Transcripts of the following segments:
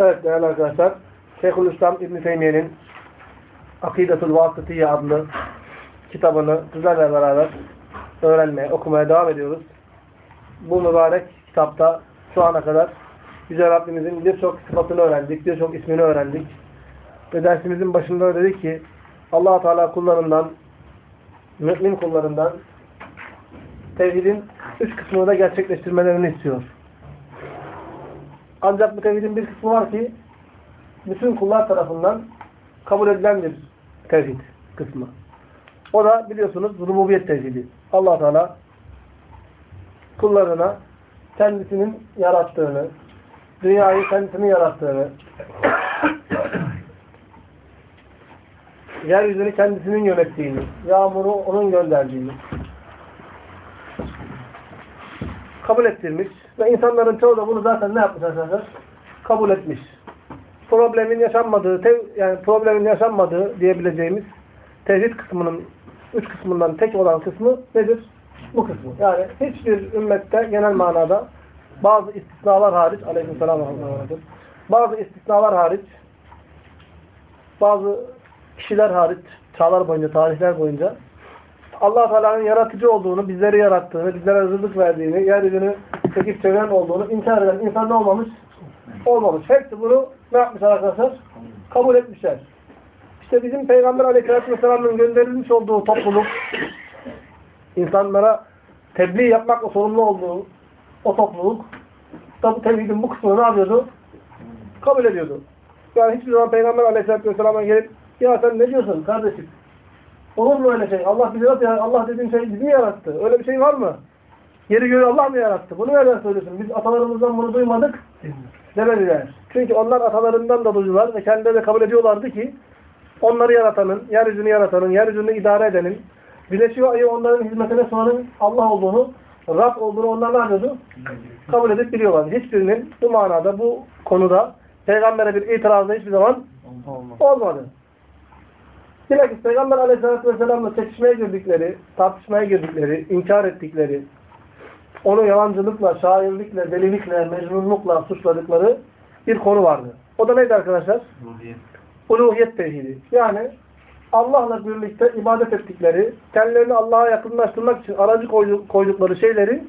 evet değerli arkadaşlar Şeyhülislam İbn Teymiye'nin Akidetul Vasıtiye adlı kitabını sizlerle beraber öğrenmeye, okumaya devam ediyoruz. Bu mübarek kitapta şu ana kadar Yüce Rabbimizin birçok sıfatını öğrendik, birçok ismini öğrendik. Ve dersimizin başında dedik ki allah Teala kullarından, mümin kullarından tevhidin üç kısmını da gerçekleştirmelerini istiyor. Ancak bu tevhidin bir kısmı var ki bütün kullar tarafından kabul edilen bir tevhid kısmı. O da biliyorsunuz rububiyet tevhidi. allah Teala kullarına kendisinin yarattığını, dünyayı kendisinin yarattığını, yeryüzünü kendisinin yönettiğini, yağmuru onun gönderdiğini kabul ettirmiş ve insanların çoğu da bunu zaten ne yapmış arkadaşlar? Kabul etmiş. Problemin yaşanmadığı, tev, yani problemin yaşanmadığı diyebileceğimiz tevhid kısmının üç kısmından tek olan kısmı nedir? Bu kısmı. Yani hiçbir ümmette genel manada bazı istisnalar hariç aleyhisselam bazı istisnalar hariç bazı kişiler hariç çağlar boyunca, tarihler boyunca allah Teala'nın yaratıcı olduğunu, bizleri yarattığını, bizlere rızık verdiğini, yeryüzünü çekip çeviren olduğunu inkar eden insan ne olmamış? Olmamış. Hepsi bunu ne yapmışlar arkadaşlar? Kabul etmişler. İşte bizim Peygamber Aleyhisselatü Vesselam'ın gönderilmiş olduğu topluluk, insanlara tebliğ yapmakla sorumlu olduğu o topluluk da bu tevhidin bu kısmını ne yapıyordu? Kabul ediyordu. Yani hiçbir zaman Peygamber Aleyhisselatü Vesselam'a gelip ya sen ne diyorsun kardeşim? Olur mu öyle şey? Allah bizi nasıl yarattı? Allah dediğin şey bizi mi yarattı? Öyle bir şey var mı? Yeri göğü Allah mı yarattı? Bunu nereden söylüyorsun? Biz atalarımızdan bunu duymadık demediler. Çünkü onlar atalarından da duydular ve kendileri de kabul ediyorlardı ki onları yaratanın, yeryüzünü yaratanın, yeryüzünü idare edenin, güneşi ve ayı onların hizmetine sunanın Allah olduğunu, Rab olduğunu onlar ne yapıyordu? Kabul edip biliyorlardı. Hiçbirinin bu manada, bu konuda Peygamber'e bir itirazda hiçbir zaman olmadı. Bilakis Peygamber Aleyhisselatü Vesselam'la çekişmeye girdikleri, tartışmaya girdikleri, inkar ettikleri, onu yalancılıkla, şairlikle, delilikle, mecnunlukla suçladıkları bir konu vardı. O da neydi arkadaşlar? Uluhiyet. Uluhiyet tevhidi. Yani Allah'la birlikte ibadet ettikleri, kendilerini Allah'a yakınlaştırmak için aracı koydukları şeyleri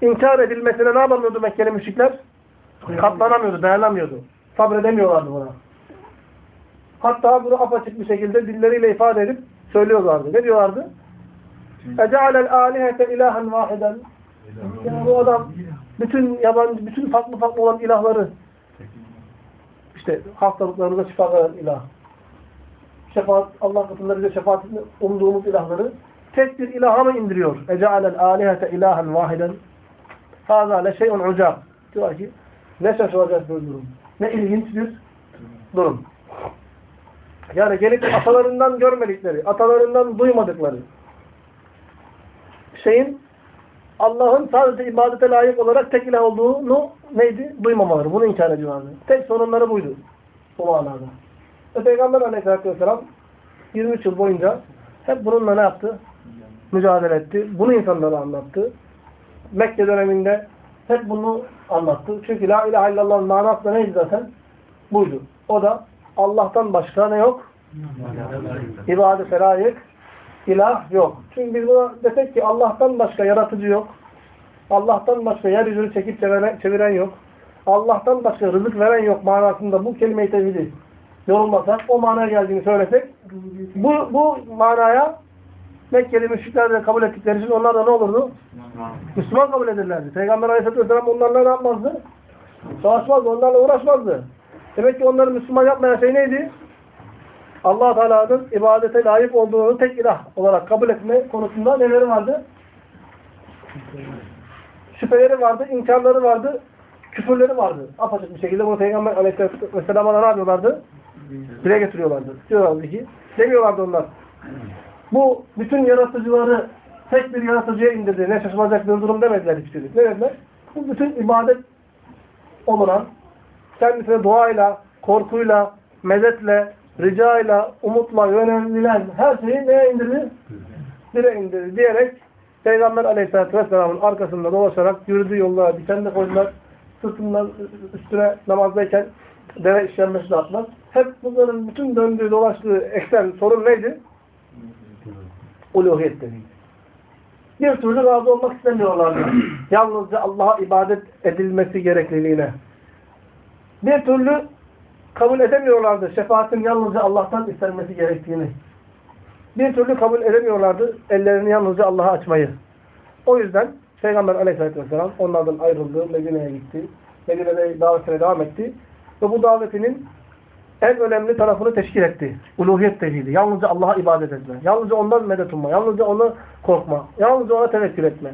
inkar edilmesine ne yapamıyordu Mekkeli müşrikler? Katlanamıyordu, dayanamıyordu. Sabredemiyorlardı buna. Hatta bunu apaçık bir şekilde dilleriyle ifade edip söylüyorlardı. Ne diyorlardı? اَجَعَلَ الْآلِهَةَ اِلَٰهًا وَاحِدًا Yani bu adam bütün yabancı, bütün farklı farklı olan ilahları işte hastalıklarımıza şifa veren ilah. Şefaat, Allah katında bize şefaatini umduğumuz ilahları tek bir ilaha mı indiriyor? اَجَعَلَ الْآلِهَةَ اِلَٰهًا وَاحِدًا هَذَا لَشَيْءٌ عُجَابٌ Diyor ki ne şaşılacak bir durum. Ne ilginç bir durum. Yani gelip atalarından görmedikleri, atalarından duymadıkları şeyin Allah'ın sadece ibadete layık olarak tek ilah olduğunu neydi? Duymamaları. Bunu inkar ediyorlardı. Tek sorunları buydu. Bu manada. Ve Peygamber aleyhissalatü vesselam 23 yıl boyunca hep bununla ne yaptı? Mücadele etti. Bunu insanlara anlattı. Mekke döneminde hep bunu anlattı. Çünkü la ilahe illallah'ın manası da neydi zaten? Buydu. O da Allah'tan başka ne yok? İbadete layık ilah yok. Çünkü biz buna desek ki Allah'tan başka yaratıcı yok. Allah'tan başka yeryüzünü çekip çeviren, çeviren yok. Allah'tan başka rızık veren yok manasında bu kelime-i tevhidi yorulmasak, o manaya geldiğini söylesek, bu, bu manaya Mekkeli müşrikler de kabul ettikleri için onlar da ne olurdu? Müslüman kabul ederlerdi. Peygamber Aleyhisselatü Vesselam onlarla ne yapmazdı? Savaşmazdı, onlarla uğraşmazdı. Demek ki onları Müslüman yapmayan şey neydi? allah Teala'nın ibadete layık olduğunu tek ilah olarak kabul etme konusunda neleri vardı? Şüpheleri vardı, inkarları vardı, küfürleri vardı. Apaçık bir şekilde bunu Peygamber Aleyhisselatü Vesselam'a ne yapıyorlardı? Dile getiriyorlardı. Diyorlardı ki, demiyorlardı onlar. Bu bütün yaratıcıları tek bir yaratıcıya indirdi. Ne şaşılacak bir durum demediler hiçbiri. Ne dediler? Bu bütün ibadet olunan, kendisine duayla, korkuyla, medetle, ricayla, umutla yönelilen her şeyi neye indirdi? Bire indirdi diyerek Peygamber Aleyhisselatü Vesselam'ın arkasında dolaşarak yürüdüğü yollara diken de koydular. Sırtından üstüne namazdayken deve işlenmesi de atmaz. Hep bunların bütün döndüğü dolaştığı eksen sorun neydi? Uluhiyet dediydi. Bir türlü razı olmak istemiyorlardı. Yalnızca Allah'a ibadet edilmesi gerekliliğine. Bir türlü kabul edemiyorlardı şefaatin yalnızca Allah'tan istenmesi gerektiğini. Bir türlü kabul edemiyorlardı ellerini yalnızca Allah'a açmayı. O yüzden Peygamber aleyhissalatü vesselam onlardan ayrıldı, Medine'ye gitti. Medine'de davetine devam etti. Ve bu davetinin en önemli tarafını teşkil etti. Uluhiyet tevhidi. Yalnızca Allah'a ibadet etme. Yalnızca ondan medet umma. Yalnızca onu korkma. Yalnızca ona tevekkül etme.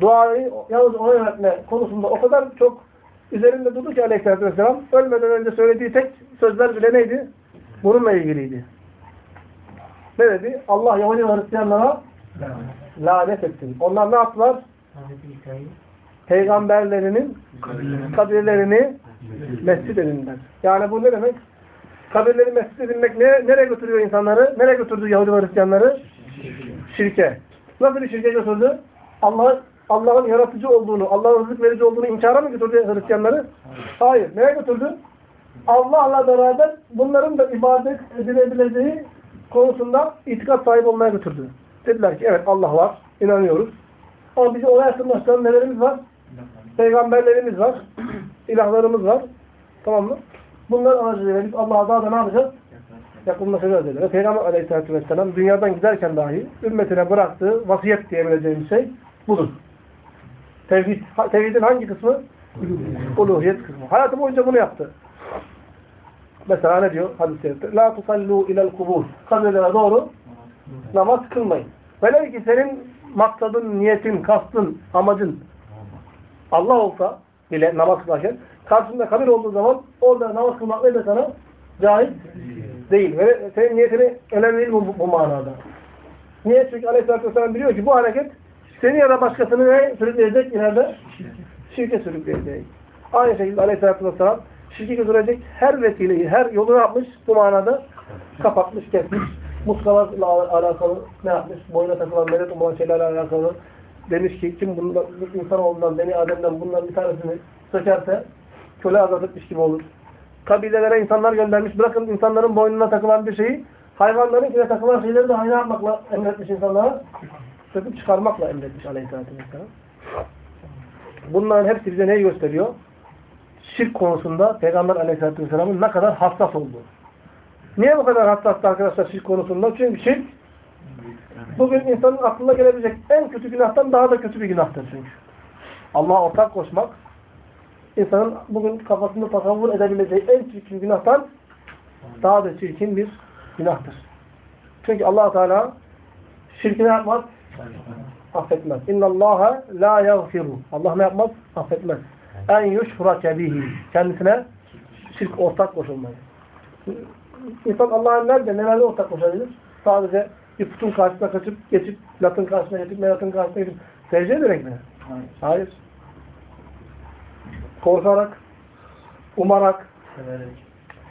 Duayı yalnızca ona yönetme konusunda o kadar çok üzerinde durdu ki aleyhissalatü vesselam ölmeden önce söylediği tek sözler bile neydi? Bununla ilgiliydi. Ne dedi? Allah Yahudi ve Hristiyanlara lanet etsin. Onlar ne yaptılar? Peygamberlerinin kabirlerini mescid edindiler. Yani bu ne demek? Kabirleri mescid edinmek ne, nereye götürüyor insanları? Nereye götürdü Yahudi ve Hristiyanları? Şirke. Nasıl bir şirke götürdü? Allah Allah'ın yaratıcı olduğunu, Allah'ın rızık verici olduğunu inkara mı götürdü Hristiyanları? Hayır. Neye götürdü? Allah'la beraber bunların da ibadet edilebileceği konusunda itikat sahibi olmaya götürdü. Dediler ki evet Allah var, inanıyoruz. Ama bizi ona yakınlaştıran nelerimiz var? Peygamberlerimiz var, ilahlarımız var. Tamam mı? Bunlar aracılığıyla biz Allah'a daha da ne yapacağız? Yakınlaşacağız dediler. Peygamber aleyhissalatü vesselam dünyadan giderken dahi ümmetine bıraktığı vasiyet diyebileceğimiz şey budur. Tevhid, tevhidin hangi kısmı? Uluhiyet kısmı. Hayatı boyunca bunu yaptı. Mesela ne diyor hadis-i La tusallu ilel kubur. Kabirlere doğru namaz kılmayın. Velev ki senin maksadın, niyetin, kastın, amacın Allah olsa bile namaz kılarken karşında kabir olduğu zaman orada namaz kılmak ne de sana caiz değil. Ve senin niyetini önemli değil bu, bu manada. Niye? Çünkü Aleyhisselatü Vesselam biliyor ki bu hareket seni ya da başkasını ne sürükleyecek ileride? Şirke sürükleyecek. Aynı şekilde Aleyhisselatü Vesselam şirke götürecek her vesileyi, her yolu yapmış? Bu manada kapatmış, kesmiş. Muskalarla alakalı ne yapmış? Boyuna takılan, medet umulan şeylerle alakalı demiş ki kim bundan, insanoğlundan, Beni Adem'den bundan bir tanesini sökerse köle azat gibi olur. Kabilelere insanlar göndermiş. Bırakın insanların boynuna takılan bir şeyi hayvanların içine takılan şeyleri de ne yapmakla emretmiş insanlara? Söküp çıkarmakla emretmiş aleyhissalatü vesselam. Bunların hepsi bize neyi gösteriyor? Şirk konusunda Peygamber aleyhissalatü vesselamın ne kadar hassas olduğu. Niye bu kadar hassas arkadaşlar şirk konusunda? Çünkü şirk bugün insanın aklına gelebilecek en kötü günahtan daha da kötü bir günahtır çünkü. Allah'a ortak koşmak insanın bugün kafasında tasavvur edebileceği en çirkin günahtan daha da çirkin bir günahtır. Çünkü allah Teala şirkini yapmaz? Affetmez. İnna Allaha la yaghfiru. Allah ne yapmaz? Affetmez. En yuşfurake bihi. Kendisine şirk ortak koşulmayı. İnsan Allah'ın nerede, nelerde ortak koşabilir? Sadece bir putun karşısına kaçıp, geçip, latın karşısına geçip, melatın karşısına geçip secde ederek mi? Hayır. Hayır. Korkarak, umarak, severek,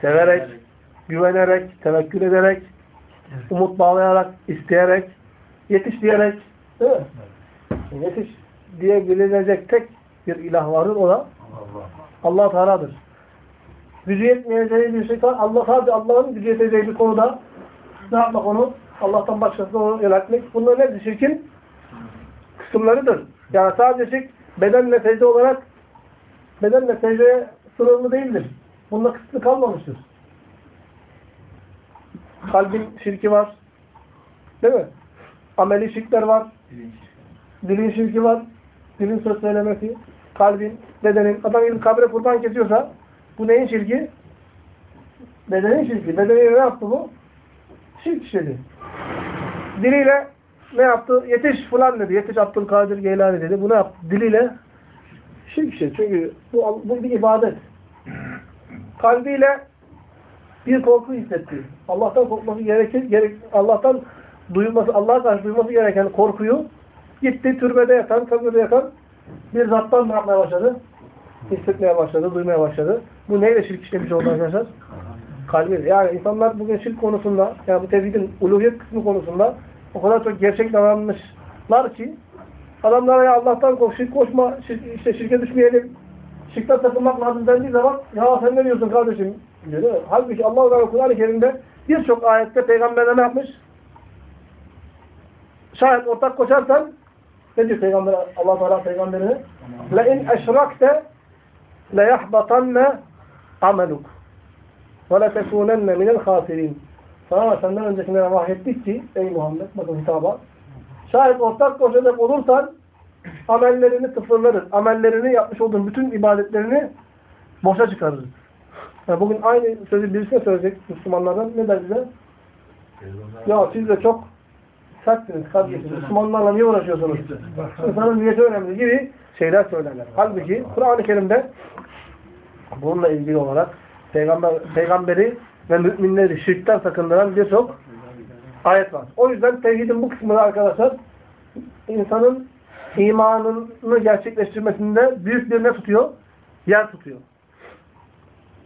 severek, severek güvenerek, tevekkül ederek, evet. umut bağlayarak, isteyerek, yetiş diyerek, değil mi? Evet. Yetiş diyebilecek tek bir ilah vardır, o da Allah, Allah Teala'dır. Gücü yetmeyeceği bir şey Allah sadece Allah'ın gücü yeteceği bir konuda ne yapmak onu? Allah'tan başkasına onu yöneltmek. Bunlar nedir? Şirkin kısımlarıdır. Yani sadece şirk bedenle secde olarak bedenle secdeye sınırlı değildir. Bunda kısıtlı kalmamıştır. Kalbin şirki var. Değil mi? Ameli şirkler var. Dilin şirki var. Dilin söz söylemesi. Kalbin, bedenin. Adam gidip kabre kurban kesiyorsa bu neyin şirki? Bedenin şirki. Bedeni ne yaptı bu? Şirk işledi. Diliyle ne yaptı? Yetiş falan dedi. Yetiş Abdülkadir Geylani dedi. Bu ne yaptı? Diliyle şirk işledi. Çünkü bu, bu bir ibadet. Kalbiyle bir korku hissetti. Allah'tan korkması gerekir. Gerek, Allah'tan duyulması, Allah'a karşı duyması gereken korkuyu gitti türbede yatan, kabirde yatan bir zattan ne başladı? Hissetmeye başladı, duymaya başladı. Bu neyle şirk işlemiş oldu arkadaşlar? Kalbi. Yani insanlar bugün şirk konusunda, yani bu tevhidin uluhiyet kısmı konusunda o kadar çok gerçek davranmışlar ki adamlara ya Allah'tan kork, şirk koşma, şirk, işte şirke düşmeyelim, şirkten sakınmak lazım dendiği zaman ya sen ne diyorsun kardeşim diyor? Halbuki Allah-u Kur'an-ı Kerim'de birçok ayette peygamberler ne yapmış? Şayet ortak koşarsan ne diyor peygamber Allah Teala peygamberine? La in eşrakte la yahbatanna ameluk ve la tekunenne minel hasirin. Sana senden öncekilere vahyettik ki ey Muhammed bakın hitaba şayet ortak koşacak olursan amellerini sıfırlarız. Amellerini yapmış olduğun bütün ibadetlerini boşa çıkarırız. Yani bugün aynı sözü birisine söyleyecek Müslümanlardan ne der bize? Ya siz de çok sertsiniz kardeşim. Müslümanlarla niye uğraşıyorsunuz? İnsanın niyeti önemli gibi şeyler söylerler. Halbuki Kur'an-ı Kerim'de bununla ilgili olarak peygamber, peygamberi ve müminleri şirkten sakındıran birçok ayet var. O yüzden tevhidin bu kısmında arkadaşlar insanın imanını gerçekleştirmesinde büyük bir ne tutuyor? Yer tutuyor.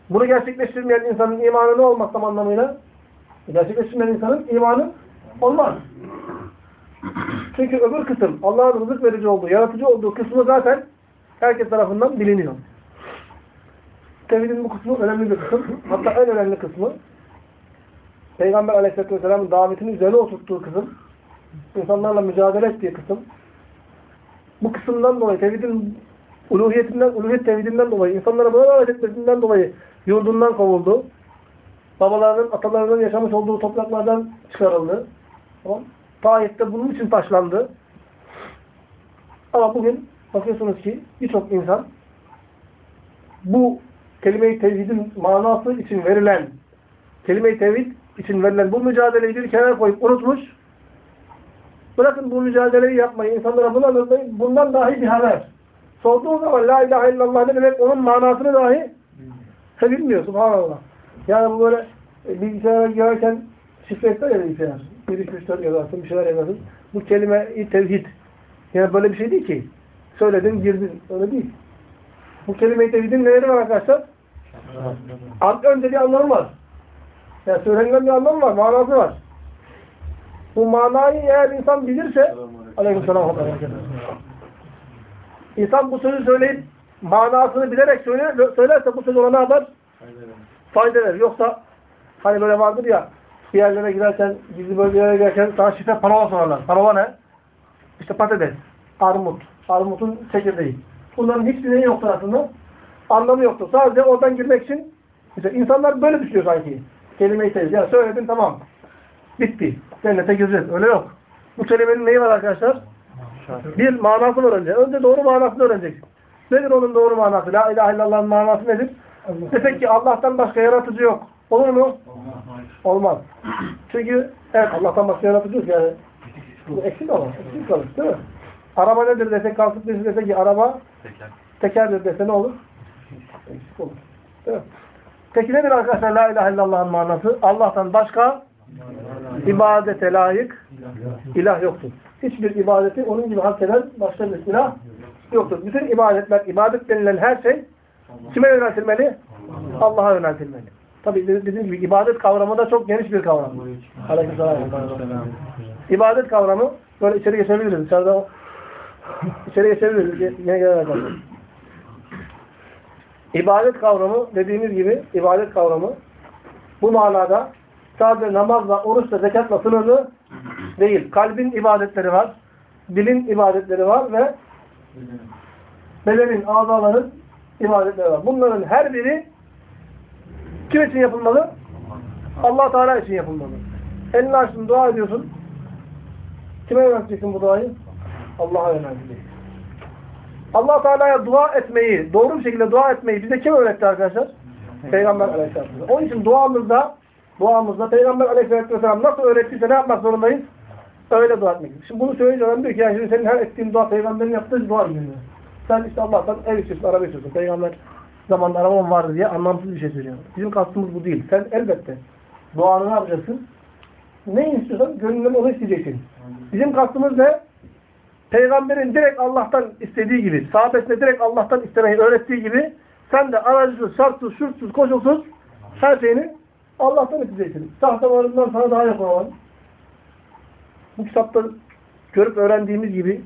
Bunu gerçekleştirmeyen insanın imanı ne olmaz tam anlamıyla? Gerçekleştirmeyen insanın imanı olmaz. Çünkü öbür kısım Allah'ın rızık verici olduğu, yaratıcı olduğu kısmı zaten herkes tarafından biliniyor. Tevhidin bu kısmı önemli bir kısım. Hatta en önemli kısmı Peygamber Aleyhisselatü Vesselam'ın davetini üzerine oturttuğu kısım, insanlarla mücadele ettiği kısım, bu kısımdan dolayı, tevhidin uluhiyetinden, uluhiyet tevhidinden dolayı, insanlara buna davet etmesinden dolayı yurdundan kovuldu. Babalarının, atalarının yaşamış olduğu topraklardan çıkarıldı. Tamam. Taif'te bunun için taşlandı. Ama bugün bakıyorsunuz ki birçok insan bu kelime-i tevhidin manası için verilen kelime-i tevhid için verilen bu mücadeleyi bir kenara koyup unutmuş. Bırakın bu mücadeleyi yapmayı, insanlara bunu anlatmayı, bundan dahi bir haber. Sorduğu zaman la ilahe illallah ne demek onun manasını dahi bilmiyor. Subhanallah. Yani bu böyle bilgisayara girerken şifre etler ya bilgisayar. 1, 2, 3, 4 yazarsın, bir şeyler yazarsın. Bu kelime-i tevhid. Yani böyle bir şey değil ki. Söyledin, girdin. Öyle değil. Bu kelime-i tevhidin neleri var arkadaşlar? Önce bir anlamı var. Yani söylenilen bir anlamı var, manası var. Bu manayı eğer insan bilirse Aleykümselam İnsan bu sözü söyleyip manasını bilerek söyler, söylerse bu söz ona ne yapar? Fayda verir. Yoksa hani böyle vardır ya bir yerlere giderken, gizli bölgelere giderken sana şifre parola sorarlar. Parola ne? İşte patates, armut, armutun çekirdeği. Bunların hiçbir neyi yoktur aslında. Anlamı yoktur. Sadece oradan girmek için işte insanlar böyle düşünüyor sanki. Kelime-i tevhid. Ya söyledin tamam. Bitti. Cennete gireceğiz. Öyle yok. Bu kelimenin neyi var arkadaşlar? Bir manası var önce. Önce doğru manasını öğreneceksin. Nedir onun doğru manası? La ilahe illallah'ın manası nedir? Desek ki Allah'tan başka yaratıcı yok. Olur mu? Olmaz. Çünkü evet Allah'tan başka yaratıcı yok yani. Bu eksik ama. Eksik kalır değil mi? Araba nedir desek, kalkıp birisi dese ki araba Teker. tekerdir dese ne olur? Eksik olur. Değil mi? Peki nedir arkadaşlar la ilahe illallah'ın manası? Allah'tan başka ibadete layık ilah yoktur. Hiçbir ibadeti onun gibi hak eden başka bir ilah yoktur. Bütün ibadetler, ibadet denilen her şey kime yöneltilmeli? Allah'a yöneltilmeli. Tabi dediğim gibi ibadet kavramı da çok geniş bir kavram. Aleykümselam. İbadet kavramı böyle içeri geçebiliriz. Dışarıda içeri geçebiliriz. Yine gelerek İbadet kavramı dediğimiz gibi ibadet kavramı bu manada sadece namazla, oruçla, zekatla sınırlı değil. Kalbin ibadetleri var, dilin ibadetleri var ve bedenin, azaların ibadetleri var. Bunların her biri kim için yapılmalı? Allah Teala için yapılmalı. Elini açtın, dua ediyorsun. Kime yönelteceksin bu duayı? Allah'a yönelteceksin. Allah Teala'ya dua etmeyi, doğru bir şekilde dua etmeyi bize kim öğretti arkadaşlar? Peygamber Aleyhisselatü Vesselam. Onun için duamızda duamızda Peygamber Aleyhisselatü Vesselam nasıl öğrettiyse ne yapmak zorundayız? Öyle dua etmek. Şimdi bunu söyleyince adam diyor ki yani şimdi senin her ettiğin dua peygamberin yaptığı dua gibi. Sen işte Allah'tan ev istiyorsun, araba istiyorsun. Peygamber zamanında arabam vardı diye anlamsız bir şey söylüyor. Bizim kastımız bu değil. Sen elbette duanı ne yapacaksın? Ne istiyorsan gönlünden onu isteyeceksin. Bizim kastımız ne? Peygamberin direkt Allah'tan istediği gibi, sahabesine direkt Allah'tan istemeyi öğrettiği gibi sen de aracısız, şartsız, şurtsuz, koşulsuz her şeyini Allah'tan isteyeceksin. Sahte varından sana daha yakın olan. Bu kitapta görüp öğrendiğimiz gibi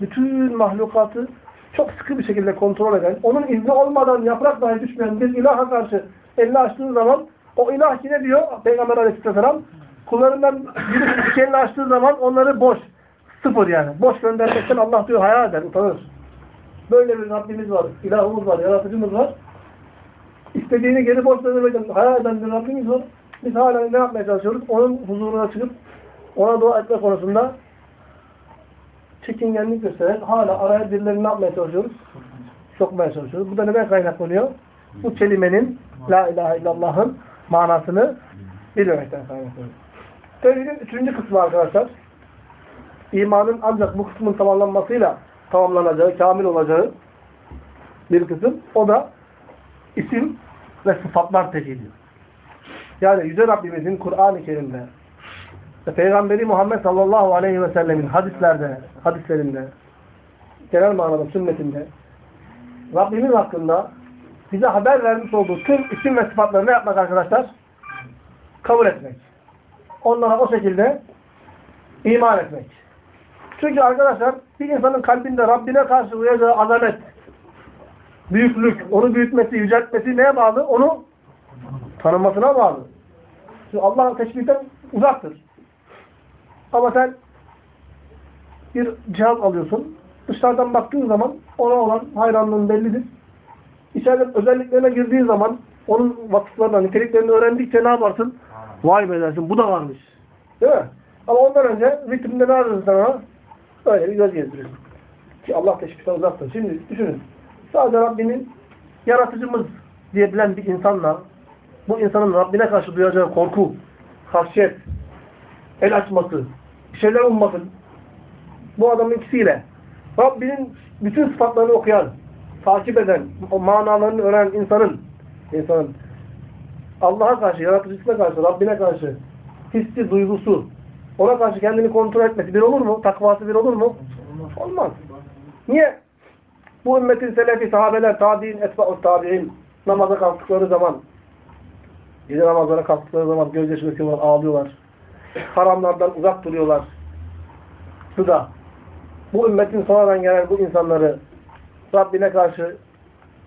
bütün mahlukatı çok sıkı bir şekilde kontrol eden, onun izni olmadan yaprak dahi düşmeyen bir ilaha karşı elini açtığı zaman o ilah ki ne diyor Peygamber aleyhisselam? Kullarından birisi iki elini açtığı zaman onları boş, sıfır yani. Boş göndermekten Allah diyor hayal eder, utanır. Böyle bir Rabbimiz var, ilahımız var, yaratıcımız var. İstediğini geri boş göndermekten hayal eden bir Rabbimiz var. Biz hala ne yapmaya çalışıyoruz? Onun huzuruna çıkıp ona dua etme konusunda çekingenlik göstererek hala araya birilerini ne yapmaya çalışıyoruz? Sokmaya çalışıyoruz. Bu da neden kaynaklanıyor? Bu kelimenin La ilahe illallah'ın manasını bilmemekten kaynaklanıyor. Tevhidin üçüncü kısmı arkadaşlar. İmanın ancak bu kısmın tamamlanmasıyla tamamlanacağı, kamil olacağı bir kısım. O da isim ve sıfatlar tevhidi. Yani Yüce Rabbimizin Kur'an-ı Kerim'de Peygamberi Muhammed sallallahu aleyhi ve sellemin hadislerde, hadislerinde, genel manada sünnetinde Rabbimiz hakkında bize haber vermiş olduğu tüm isim ve sıfatları ne yapmak arkadaşlar? Kabul etmek. Onlara o şekilde iman etmek. Çünkü arkadaşlar bir insanın kalbinde Rabbine karşı duyacağı azamet, büyüklük, onu büyütmesi, yüceltmesi neye bağlı? Onu tanımasına bağlı. Çünkü Allah teşbihten uzaktır. Ama sen bir cihaz alıyorsun. Dışarıdan baktığın zaman ona olan hayranlığın bellidir. İçeriden özelliklerine girdiğin zaman onun vasıflarını, niteliklerini öğrendikçe ne yaparsın? Vay be dersin. Bu da varmış. Değil mi? Ama ondan önce vitrimde ne arıyorsun sana? Öyle bir göz gezdiriyorsun. Ki Allah teşbihten uzaktır. Şimdi düşünün. Sadece Rabbinin yaratıcımız diyebilen bir insanla bu insanın Rabbine karşı duyacağı korku, haşyet, el açması, şeyler umması bu adamın ikisiyle Rabbinin bütün sıfatlarını okuyan, takip eden, o manalarını öğrenen insanın insanın Allah'a karşı, yaratıcısına karşı, Rabbine karşı hissi, duygusu, ona karşı kendini kontrol etmesi bir olur mu? Takvası bir olur mu? Olmaz. Niye? Bu ümmetin selefi, sahabeler, tabi'in, etba'ut tabi'in namaza kalktıkları zaman gece namazlara kalktıkları zaman gözyaşı döküyorlar, ağlıyorlar. Haramlardan uzak duruyorlar. Bu da bu ümmetin sonradan gelen bu insanları Rabbine karşı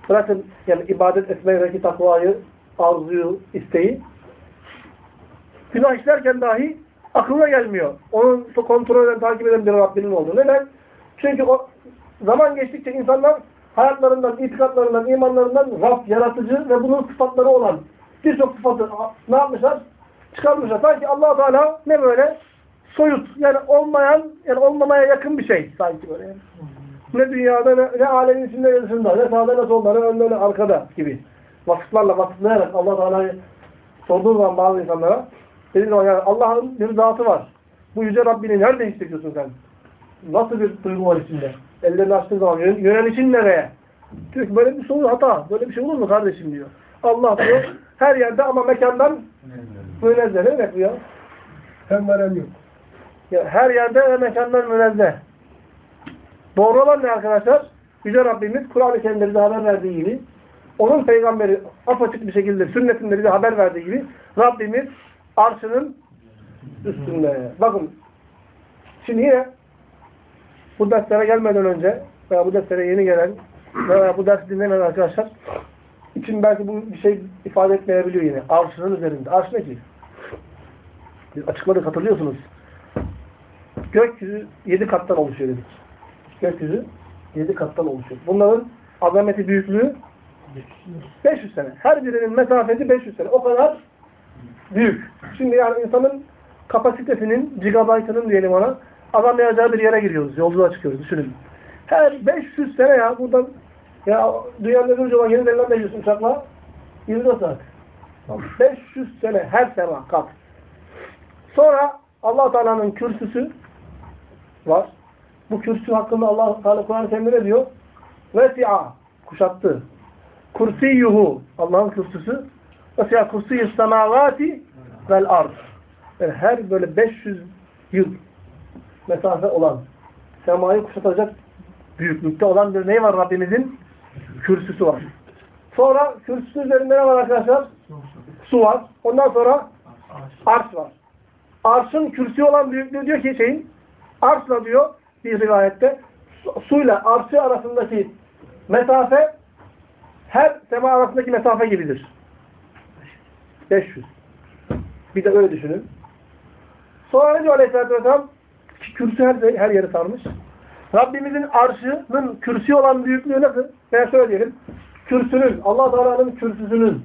bırakın yani ibadet etmeydeki takvayı, arzuyu, isteği günah işlerken dahi aklına gelmiyor. Onun kontrol eden, takip eden bir Rabbinin olduğu. Neden? Çünkü o zaman geçtikçe insanlar hayatlarından, itikatlarından, imanlarından Rab, yaratıcı ve bunun sıfatları olan birçok sıfatı ne yapmışlar? Çıkarmışlar. Sanki allah Teala ne böyle? Soyut. Yani olmayan, yani olmamaya yakın bir şey sanki böyle. Yani. Ne dünyada, ne, ne alemin içinde, ne dışında, ne sağda, ne solda, ne önde, ne arkada gibi. Vasıflarla vasıflayarak allah Teala'yı sorduğu zaman bazı insanlara dediği zaman yani Allah'ın bir zatı var. Bu yüce Rabbini nerede hissediyorsun sen? Nasıl bir duygu var içinde? Ellerini açtığın zaman yönelişin nereye? Diyor ki böyle bir soru hata. Böyle bir şey olur mu kardeşim diyor. Allah diyor her yerde ama mekandan Ne demek bu ya? Hem var hem yok. ya her yerde ve mekandan münezzeh. Doğru olan ne arkadaşlar? Yüce Rabbimiz Kur'an-ı Kerim'de bize haber verdiği gibi onun peygamberi apaçık bir şekilde sünnetinde bize haber verdiği gibi Rabbimiz arşının üstünde. Bakın şimdi yine bu derslere gelmeden önce veya bu derslere yeni gelen veya bu dersi dinlemeyen arkadaşlar için belki bu bir şey ifade etmeyebiliyor yine. Arşının üzerinde. Arş ne ki? Biz açıkladık hatırlıyorsunuz. Gökyüzü yedi kattan oluşuyor dedik. Gökyüzü yedi kattan oluşuyor. Bunların azameti, büyüklüğü 500 sene. Her birinin mesafesi 500 sene. O kadar büyük. Şimdi yani insanın kapasitesinin, gigabaytının diyelim ona, alamayacağı bir yere giriyoruz. Yolculuğa çıkıyoruz. Düşünün. Her 500 sene ya buradan ya dünyanın öbür olan yeni Zelanda'ya gidiyorsun uçakla 24 saat. 500 sene her sema kat. Sonra allah Teala'nın kürsüsü var. Bu kürsü hakkında allah Teala Kur'an-ı Kerim'de ne diyor? Vesi'a kuşattı. Kursiyuhu Allah'ın kürsüsü. Vesi'a kursiyyus semavati vel ard. Yani her böyle 500 yıl mesafe olan semayı kuşatacak büyüklükte olan bir neyi var Rabbimizin? Kürsüsü var. Sonra kürsüsü üzerinde ne var arkadaşlar? Su var. Ondan sonra arş var. Arşın kürsü olan büyüklüğü diyor ki şeyin arşla diyor bir rivayette su, suyla arşı arasındaki mesafe her sema arasındaki mesafe gibidir. 500. Bir de öyle düşünün. Sonra ne diyor Aleyhisselatü Vesselam? Kürsü her, her yeri sarmış. Rabbimizin arşının kürsü olan büyüklüğü nasıl? Ben şöyle diyelim. Kürsünün, allah Teala'nın kürsüsünün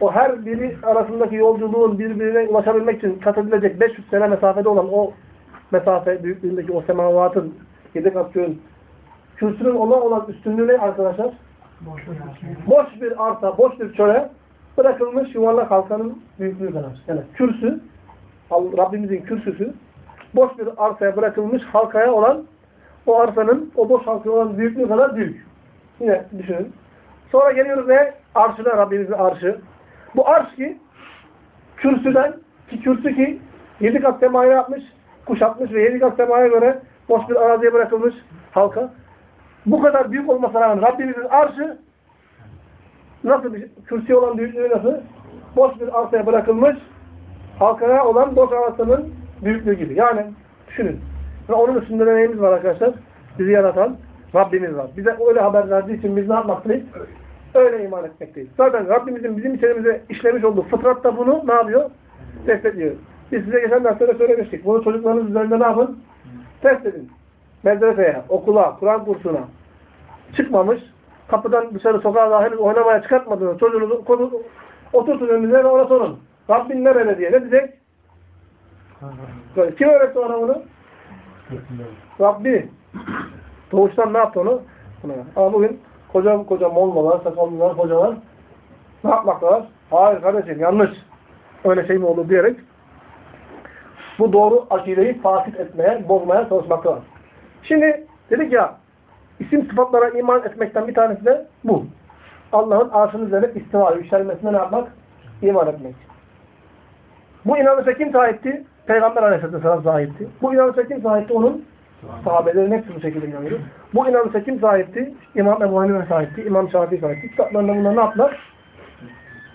o her biri arasındaki yolculuğun birbirine ulaşabilmek için kat edilecek 500 sene mesafede olan o mesafe büyüklüğündeki o semavatın yedi kat göğün kürsünün ona olan üstünlüğü ne arkadaşlar? Boş bir arsa, boş bir çöle bırakılmış yuvarlak halkanın büyüklüğü kadar. Yani kürsü, Rabbimizin kürsüsü boş bir arsaya bırakılmış halkaya olan o arsanın o boş halkaya olan büyüklüğü kadar büyük. Yine düşünün. Sonra geliyoruz ne? Arşına Rabbimizin arşı. Bu arş ki kürsüden ki kürsü ki yedi kat semaya yapmış, kuşatmış ve yedi kat semaya göre boş bir araziye bırakılmış halka. Bu kadar büyük olmasına rağmen Rabbimizin arşı nasıl bir kürsü olan büyüklüğü nasıl? Boş bir arsaya bırakılmış halkaya olan boş arasının büyüklüğü gibi. Yani düşünün. Ve onun üstünde de neyimiz var arkadaşlar? Bizi yaratan Rabbimiz var. Bize öyle haber verdiği için biz ne yapmaktayız? Öyle iman etmekteyiz. Zaten Rabbimizin bizim içerimize işlemiş olduğu fıtrat da bunu ne yapıyor? Destekliyor. Biz size geçen derslerde söylemiştik. Bunu çocuklarınız üzerinde ne yapın? Test edin. Medreseye, okula, Kur'an kursuna çıkmamış, kapıdan dışarı sokağa dahil oynamaya çıkartmadığınız çocuğunuzu konu, oturtun önünüze ve ona sorun. Rabbin nerede diye. Ne diyecek? Kim öğretti ona bunu? Rabbi. Doğuştan ne yaptı onu? Ama bugün koca koca molmalar, sakallılar, hocalar ne yapmaktalar? Hayır kardeşim yanlış. Öyle şey mi olur diyerek bu doğru akideyi fasit etmeye, bozmaya çalışmaktalar. Şimdi dedik ya isim sıfatlara iman etmekten bir tanesi de bu. Allah'ın arşının üzerine istiva, yükselmesine ne yapmak? İman etmek. Bu inanışa kim sahipti? Peygamber Aleyhisselam sahipti. Bu inanışa kim sahipti? Onun sahabelerin hepsi bu şekilde inanıyor. Bu inanışa kim sahipti? İmam Ebu Hanife sahipti. İmam Şafii sahipti. Kitaplarında bunlar ne yaptılar?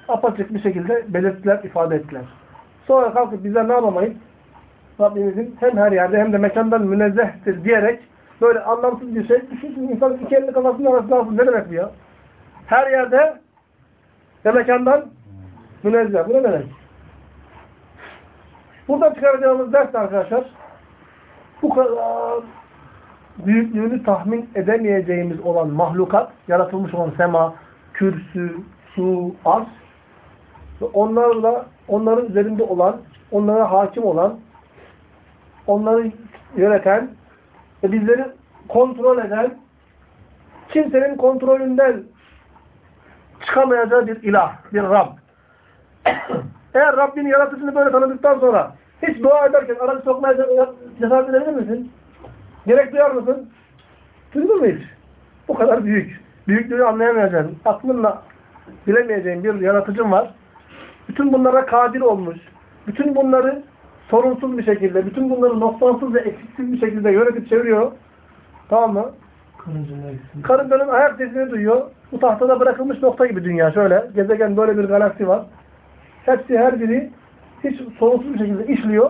Apaçık bir şekilde belirttiler, ifade ettiler. Sonra kalkıp bizler ne yapamayız? Rabbimizin hem her yerde hem de mekandan münezzehtir diyerek böyle anlamsız bir şey. Düşünsün insan iki elini kafasının arasında alsın. Ne demek bu ya? Her yerde ve mekandan münezzeh. Bu ne demek? Buradan çıkaracağımız ders arkadaşlar bu kadar büyüklüğünü tahmin edemeyeceğimiz olan mahlukat, yaratılmış olan sema, kürsü, su, arz ve onlarla, onların üzerinde olan, onlara hakim olan, onları yöneten ve bizleri kontrol eden, kimsenin kontrolünden çıkamayacağı bir ilah, bir Rab. Eğer Rabbin yaratıcını böyle tanıdıktan sonra hiç dua ederken aracı sokmaya cesaret edebilir misin? Gerek duyar mısın? Duydun mu hiç? Bu kadar büyük. Büyüklüğü anlayamayacaksın. Aklınla bilemeyeceğin bir yaratıcın var. Bütün bunlara kadir olmuş. Bütün bunları sorunsuz bir şekilde, bütün bunları noktansız ve eksiksiz bir şekilde yönetip çeviriyor. Tamam mı? Karıncanın ayak sesini duyuyor. Bu tahtada bırakılmış nokta gibi dünya şöyle. Gezegen böyle bir galaksi var. Hepsi her biri hiç sorunsuz bir şekilde işliyor.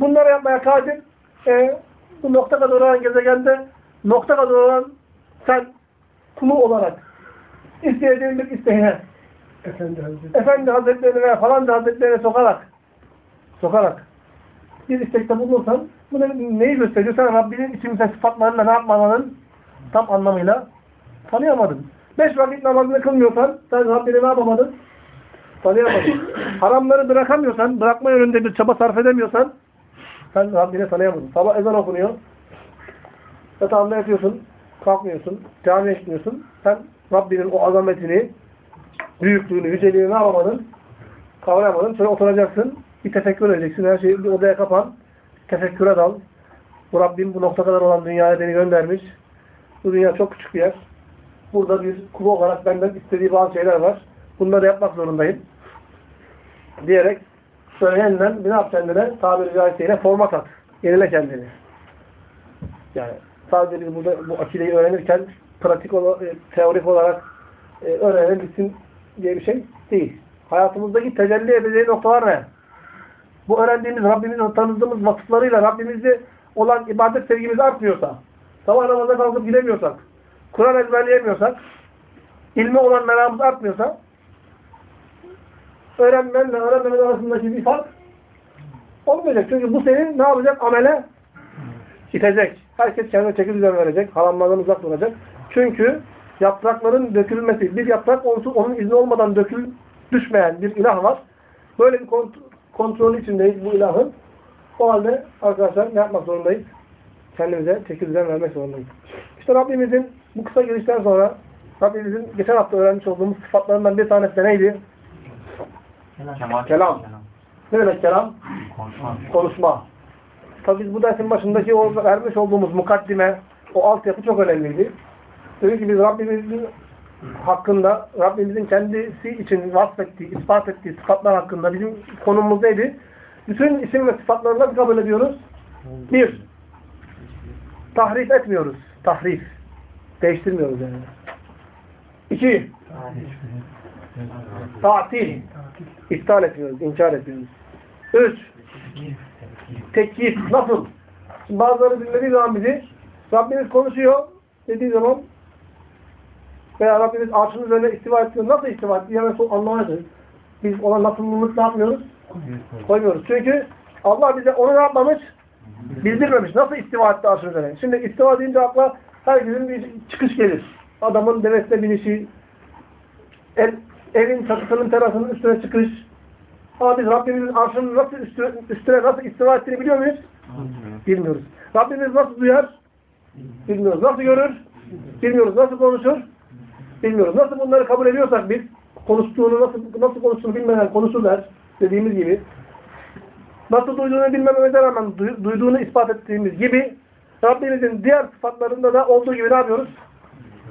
Bunları yapmaya kadir. E, bu nokta kadar olan gezegende nokta kadar olan sen kulu olarak isteyeceğin bir isteğine Efendi Hazretleri, Efendi Hazretleri veya falanca Hazretlerine sokarak sokarak bir istekte bulunursan bu neyi gösteriyor? Sen Rabbinin isim ve sıfatlarıyla ne yapmanın tam anlamıyla tanıyamadın. Beş vakit namazını kılmıyorsan sen Rabbini ne yapamadın? Tanıyamadın. Haramları bırakamıyorsan, bırakma yönünde bir çaba sarf edemiyorsan sen Rabbini tanıyamadın. Sabah ezan okunuyor. Yatağında yatıyorsun. Kalkmıyorsun. Camiye gitmiyorsun. Sen Rabbinin o azametini, büyüklüğünü, yüceliğini ne yapamadın? Kavrayamadın. Şöyle oturacaksın. Bir tefekkür edeceksin. Her şeyi bir odaya kapan. Tefekküre dal. Bu Rabbim bu nokta kadar olan dünyaya beni göndermiş. Bu dünya çok küçük bir yer. Burada bir kulu olarak benden istediği bazı şeyler var. Bunları yapmak zorundayım. Diyerek şöyle yeniden ne yap kendine? Tabiri caizseyle format at. Yenile kendini. Yani sadece biz burada bu akideyi öğrenirken pratik olarak, teorik olarak e, öğrenelim bitsin diye bir şey değil. Hayatımızdaki tecelli edeceği noktalar ne? Bu öğrendiğimiz Rabbimizin tanıdığımız vasıflarıyla Rabbimizi olan ibadet sevgimiz artmıyorsa, sabah namaza kalkıp gidemiyorsak, Kur'an ezberleyemiyorsak, ilmi olan meramımız artmıyorsa, öğrenmenle öğrenmemen arasındaki bir fark olmayacak. Çünkü bu seni ne yapacak? Amele itecek. Herkes kendine çeki düzen verecek. Haramlardan uzak duracak. Çünkü yaprakların dökülmesi, bir yaprak onsuz, onun izni olmadan dökül, düşmeyen bir ilah var. Böyle bir kont kontrolü içindeyiz bu ilahın. O halde arkadaşlar ne yapmak zorundayız? Kendimize çeki düzen vermek zorundayız. İşte Rabbimizin bu kısa girişten sonra Rabbimizin geçen hafta öğrenmiş olduğumuz sıfatlarından bir tanesi de neydi? Kemal. Kelam. Ne demek kelam? Konuşma. Konuşma. Tabi biz bu dersin başındaki o vermiş olduğumuz mukaddime, o altyapı çok önemliydi. Dedi ki biz Rabbimizin hakkında, Rabbimizin kendisi için vasfettiği, ispat ettiği sıfatlar hakkında bizim konumuz neydi? Bütün isim ve sıfatları nasıl kabul ediyoruz? Bir, tahrif etmiyoruz. Tahrif. Değiştirmiyoruz yani. İki, tatil. İptal etmiyoruz, inkar etmiyoruz. Üç, tekyif. Nasıl? Şimdi bazıları dinlediği zaman bizi Rabbimiz konuşuyor dediği zaman veya Rabbimiz arşının üzerine istiva ediyor. Nasıl istiva etti? Hemen sol anlamayacağız. Biz ona nasıllılık ne yapmıyoruz? Koymuyoruz. Çünkü Allah bize onu ne yapmamış? Bildirmemiş. Nasıl istiva etti arşın üzerine? Şimdi istiva deyince akla herkesin bir çıkış gelir. Adamın devesine binişi, ev, evin çatısının terasının üstüne çıkış. Ama biz Rabbimizin arşının nasıl üstüne, üstüne nasıl istiva ettiğini biliyor muyuz? Bilmiyoruz. Rabbimiz nasıl duyar? Bilmiyoruz. Nasıl görür? Bilmiyoruz. Nasıl konuşur? Bilmiyoruz. Nasıl bunları kabul ediyorsak biz, konuştuğunu nasıl nasıl konuştuğunu bilmeden konuşurlar dediğimiz gibi, nasıl duyduğunu bilmememize rağmen duy- duyduğunu ispat ettiğimiz gibi, Rabbimizin diğer sıfatlarında da olduğu gibi ne yapıyoruz?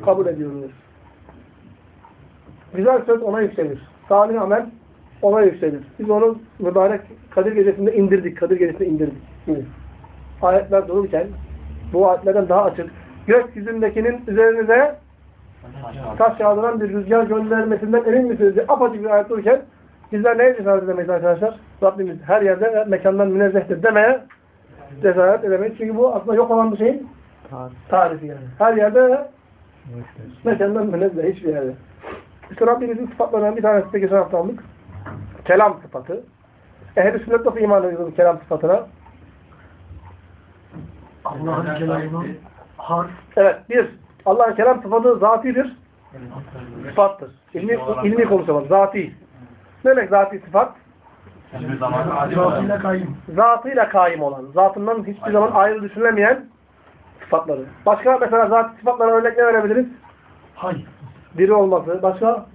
Kabul ediyoruz. Güzel söz ona yükselir. Salih amel ona yükselir. Biz onu mübarek Kadir Gecesi'nde indirdik. Kadir Gecesi'nde indirdik. Şimdi, ayetler dururken bu ayetlerden daha açık. Gökyüzündekinin üzerinize taş yağdıran bir rüzgar göndermesinden emin misiniz diye apaçık bir ayet dururken bizler neye cesaret edemeyiz arkadaşlar? Rabbimiz her yerde ve mekandan münezzehtir demeye cesaret edemeyiz. Çünkü bu aslında yok olan bir şeyin tarifi yani. Her yerde mekandan münezzeh hiçbir yerde. İşte Rabbimizin sıfatlarından bir tanesi de geçen hafta aldık. Kelam sıfatı. Ehl-i sünnet nasıl iman ediyoruz kelam sıfatına? Allah'ın kelamına harf Evet, bir. Allah'ın kelam sıfatı zatidir. Sıfattır. İlmi, ilmi konuşalım. Zati. Ne demek zati sıfat? Zatıyla kayyum. Zatıyla kaim olan, zatından hiçbir zaman ayrı düşünülemeyen sıfatları. Başka mesela zati sıfatlara örnek ne verebiliriz? Hay. Diri olması. Başka?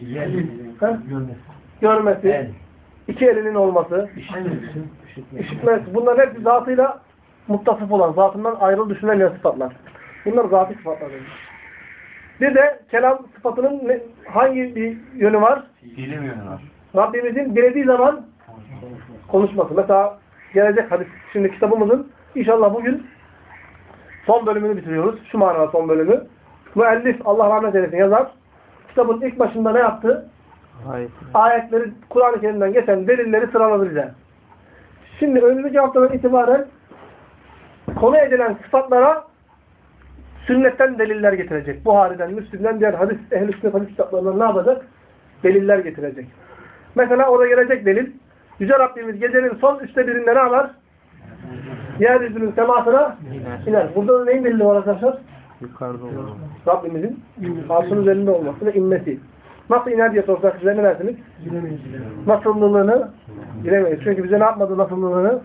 He? Görmesi. iki elinin olması. İşitmesi. Bunların hepsi zatıyla muttasıf olan, zatından ayrı düşünülemeyen sıfatlar. Bunlar zati sıfatlardır. Bir de kelam sıfatının ne- hangi bir yönü var? Dilim yönü var. Rabbimizin dilediği zaman konuşması. Mesela gelecek hadis. Şimdi kitabımızın inşallah bugün son bölümünü bitiriyoruz. Şu manada son bölümü. Müellif Allah rahmet eylesin yazar. Kitabın ilk başında ne yaptı? Ayetleri Kur'an-ı Kerim'den geçen delilleri sıraladı bize. Şimdi önümüzdeki haftadan itibaren konu edilen sıfatlara sünnetten deliller getirecek. Buhari'den, Müslim'den, diğer hadis, ehl-i sünnet hadis kitaplarından ne yapacak? Deliller getirecek. Mesela orada gelecek delil, Yüce Rabbimiz gecenin son üçte birinde ne yapar? Yeryüzünün semasına iner. Burada da neyin delili var arkadaşlar? Yukarıda olur. Rabbimizin arşın üzerinde olması ve inmesi. Nasıl iner diye sorsak size ne dersiniz? Nasıllığını bilemeyiz. Çünkü bize ne yapmadı nasıllığını?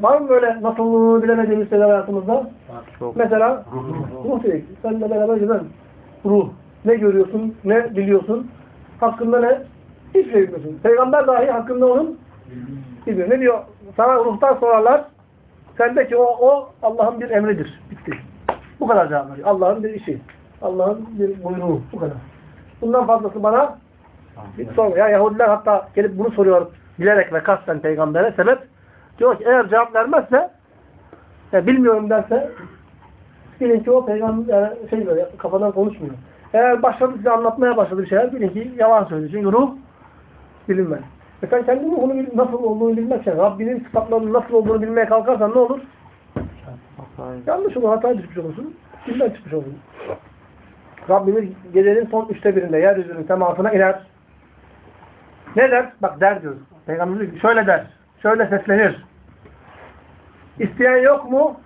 Var mı böyle nasıllığını bilemediğimiz şeyler hayatımızda? Çok. Mesela ruh dedik. Seninle beraber gidelim. Ruh. Ne görüyorsun, ne biliyorsun? Hakkında ne? Hiçbir şey bilmiyorsun. Peygamber dahi hakkında onun bilmiyor. Ne diyor? Sana ruhtan sorarlar. Sen de ki o, o Allah'ın bir emridir. Bitti. Bu kadar cevap veriyor. Allah'ın bir işi. Allah'ın bir buyruğu. Bu kadar. Bundan fazlası bana bir sorma. Ya Yahudiler hatta gelip bunu soruyor bilerek ve kasten peygambere sebep. Diyor ki eğer cevap vermezse ya bilmiyorum derse bilin ki o peygamber yani şey böyle kafadan konuşmuyor. Eğer başladı size anlatmaya başladı bir şeyler bilin ki yalan söylüyor. Çünkü ruh bilinmez. E sen kendi ruhunu bil- nasıl olduğunu bilmezsen, Rabbinin sıfatlarının nasıl olduğunu bilmeye kalkarsan ne olur? Yanlış olur, hataya düşmüş olursun. Dinden çıkmış olursun. Rabbimiz gecenin son üçte birinde yeryüzünün semasına iner. Ne der? Bak der diyor. Peygamber diyor ki şöyle der. Şöyle seslenir. İsteyen yok mu?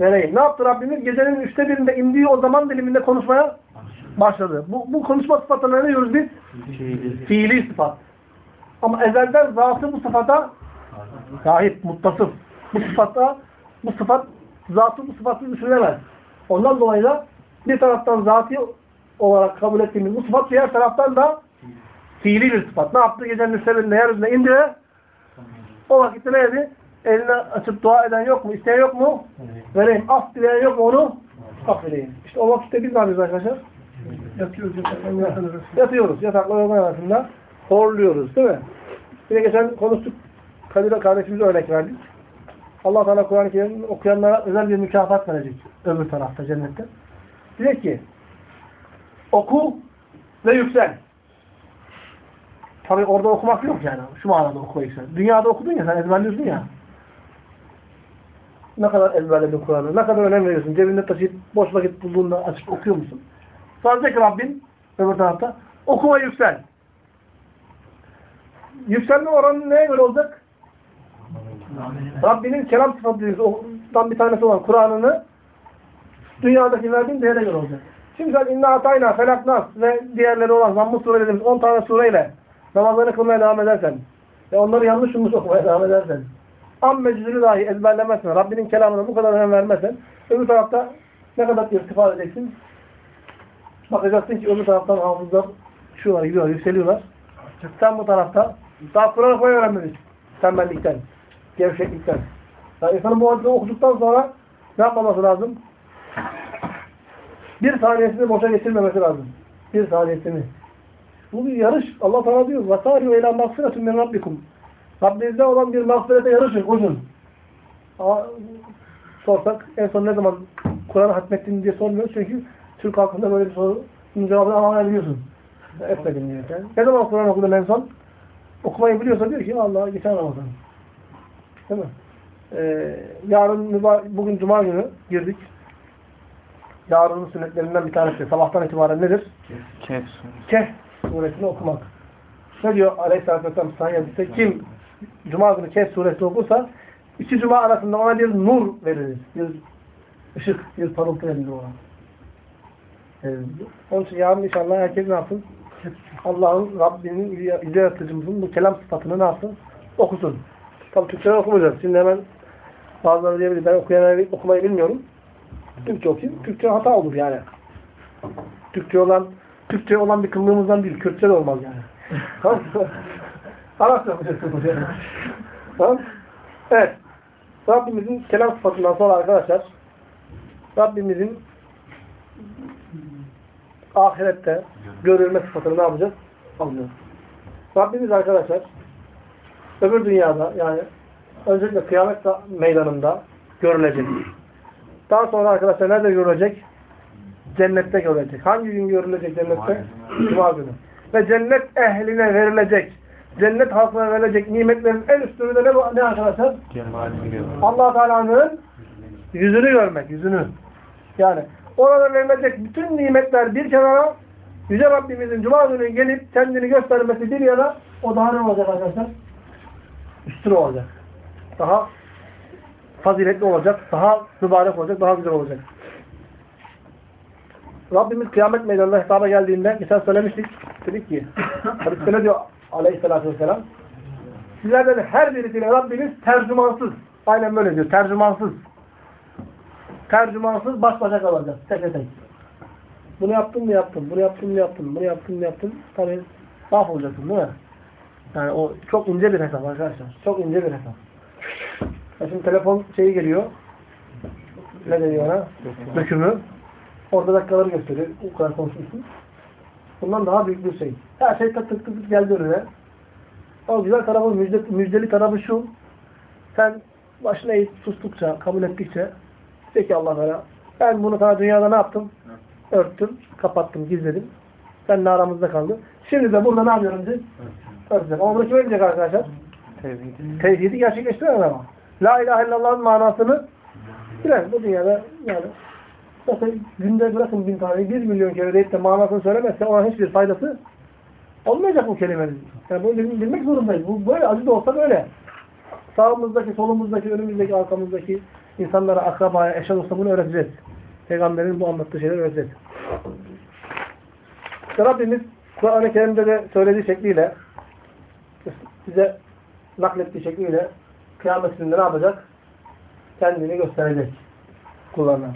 Vereyim. Ne yaptı Rabbimiz? Gecenin üçte birinde indiği o zaman diliminde konuşmaya başladı. Bu, bu konuşma sıfatına ne diyoruz biz? Fiili sıfat. Ama ezelden zatı bu sıfata sahip, muttasıf. Bu sıfata, bu sıfat, zatı bu sıfatı düşünemez. Ondan dolayı da bir taraftan zatı olarak kabul ettiğimiz bu sıfat diğer taraftan da fiili bir sıfat. Ne yaptı? Gecenin üçte birinde yeryüzüne indi o vakitte neydi? Elini açıp dua eden yok mu? İsteyen yok mu? Vereyim. Af dileyen yok mu onu? Affedeyim. İşte o vakitte biz ne yapıyoruz arkadaşlar? Yatıyoruz. Yatıyoruz. Yatakla yorgan arasında horluyoruz. Değil mi? Bir de geçen konuştuk. Kadir kardeşimize örnek verdik. Allah Teala Kur'an-ı Kerim'i okuyanlara özel bir mükafat verecek. Öbür tarafta cennette. Diyecek ki oku ve yüksel. Tabi orada okumak yok yani. Şu manada oku yüksel. Dünyada okudun ya sen ezberliyorsun ya. Ne kadar ezberledin Kur'an'ı? Ne kadar önem veriyorsun? Cebinde taşıyıp boş vakit bulduğunda açıp okuyor musun? Soracak Rabbim öbür tarafta. Oku ve yüksel. Yükselme oranı neye göre olacak? Rabbinin kelam sıfatlarından bir tanesi olan Kur'an'ını dünyadaki verdiğin değere göre olacak. Şimdi sen İnna Atayna, Felak ve diğerleri olan Zammı Sure dediğimiz 10 tane sureyle namazlarını kılmaya devam edersen ve onları yanlış yanlış okumaya devam edersen amme cüzünü dahi ezberlemezsen, Rabbinin kelamına bu kadar önem vermezsen öbür tarafta ne kadar irtifa edeceksin? Bakacaksın ki öbür taraftan hafızlar şu var, gidiyorlar, yükseliyorlar. Sen bu tarafta daha Kur'an okumayı öğrenmemişsin. Tembellikten, Gevşeklikten. Yani insanın bu hadisleri okuduktan sonra ne yapmaması lazım? Bir saniyesini boşa geçirmemesi lazım. Bir saniyesini. Bu bir yarış. Allah Teala diyor: "Vasariu ila mağfiretin min rabbikum." Rabbinizde olan bir mağfirete yarışın, koşun. Sorsak en son ne zaman Kur'an hatmettin diye sormuyoruz. Çünkü Türk halkında böyle bir sorunun cevabını aman biliyorsun. Etmedim diyor. Ne zaman Kur'an okudun en son? Okumayı biliyorsa diyor ki Allah geçen Ramazan. Değil mi? Ee, yarın bugün Cuma günü girdik. Yarının sünnetlerinden bir tanesi. Sabahtan itibaren nedir? Kehf Kehf suresini okumak. Ne diyor Aleyhisselatü Vesselam sahih hadiste? Kim Cuma günü Kehf suresi okursa iki Cuma arasında ona bir nur veririz. Bir ışık, bir parıltı verilir ona. Evet. Onun için yarın inşallah herkes ne yapsın? Allah'ın, Rabbinin, yüce yaratıcımızın bu kelam sıfatını ne yapsın? Okusun. Tabi Türkçe'den okumayacağız. Şimdi hemen bazıları diyebilir, ben okuyan, okumayı bilmiyorum. Türkçe okuyayım. Türkçe hata olur yani. Türkçe olan Türkçe olan bir kıllığımızdan değil. Kürtçe de olmaz yani. tamam? Arapça yapacaksınız yani. tamam Evet. Rabbimizin kelam sıfatından sonra arkadaşlar Rabbimizin ahirette görülme sıfatını ne yapacağız? Alacağız. Rabbimiz arkadaşlar öbür dünyada yani öncelikle kıyamet meydanında görülecek. Daha sonra arkadaşlar nerede görülecek? Cennette görülecek. Hangi gün görülecek cennette? Cuma günü. Ve cennet ehline verilecek. Cennet halkına verilecek nimetlerin en üstünü de ne, ne arkadaşlar? Allah Teala'nın yüzünü görmek. Yüzünü. Yani orada verilecek bütün nimetler bir kenara Yüce Rabbimizin Cuma günü gelip kendini göstermesi bir yana o daha ne olacak arkadaşlar? Üstün olacak. Daha faziletli olacak, daha mübarek olacak, daha güzel olacak. Rabbimiz kıyamet meydanında hesaba geldiğinde geçen söylemiştik. Dedik ki hadiste ne diyor aleyhissalatü vesselam? Sizlerden her birisiyle Rabbimiz tercümansız. Aynen böyle diyor. Tercümansız. Tercümansız baş başa kalacak. Tek tek. Bunu yaptın mı yaptın, bunu yaptın mı yaptın, bunu yaptın mı yaptın. Tabii mahvolacaksın değil mi? Yani o çok ince bir hesap arkadaşlar. Çok ince bir hesap. Ya şimdi telefon şeyi geliyor. Ne deniyor ona? Dökümü. Orada dakikaları gösteriyor. O kadar konuşmuşsun. Bundan daha büyük bir şey. Her şey tık tık tık geldi önüne. O güzel tarafı, müjde, müjdeli tarafı şu. Sen başına eğip sustukça, kabul ettikçe peki Allah Teala ben bunu sana dünyada ne yaptım? Örttüm, kapattım, gizledim. Seninle aramızda kaldı. Şimdi de burada ne yapıyorum biz? Örteceğim. Ama bunu kim edecek arkadaşlar? Tevhid. Tevhidi gerçekleştiren ama. La ilahe illallah'ın manasını bilen bu dünyada yani mesela günde bırakın bin tane, bir milyon kere deyip de manasını söylemezse ona hiçbir faydası olmayacak bu kelimenin. Yani bunu bil- bilmek zorundayız. Bu böyle acı da olsa böyle. Sağımızdaki, solumuzdaki, önümüzdeki, arkamızdaki insanlara, akrabaya, eşe dosta bunu öğreteceğiz. Peygamberin bu anlattığı şeyleri öğreteceğiz. İşte Rabbimiz Kur'an-ı Kerim'de de söylediği şekliyle bize naklettiği şekliyle kıyamet gününde ne yapacak? Kendini gösterecek kullarına.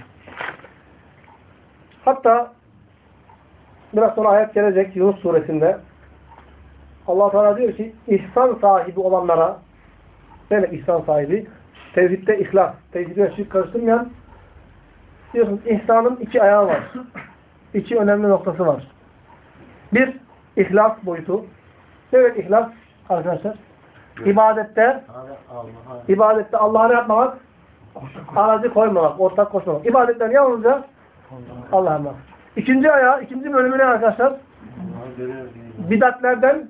Hatta biraz sonra ayet gelecek Yunus suresinde Allah Teala diyor ki ihsan sahibi olanlara ne demek ihsan sahibi? Tevhidde ihlas, tevhidde şirk karıştırmayan diyorsunuz ihsanın iki ayağı var. İki önemli noktası var. Bir, ihlas boyutu. Ne demek ihlas arkadaşlar? İbadette ibadette Allah'a ne yapmamak? Aracı koymamak, ortak koşmamak. İbadetten yalnızca Allah'a emanet. İkinci ayağı, ikinci bölümü ne arkadaşlar? Bidatlerden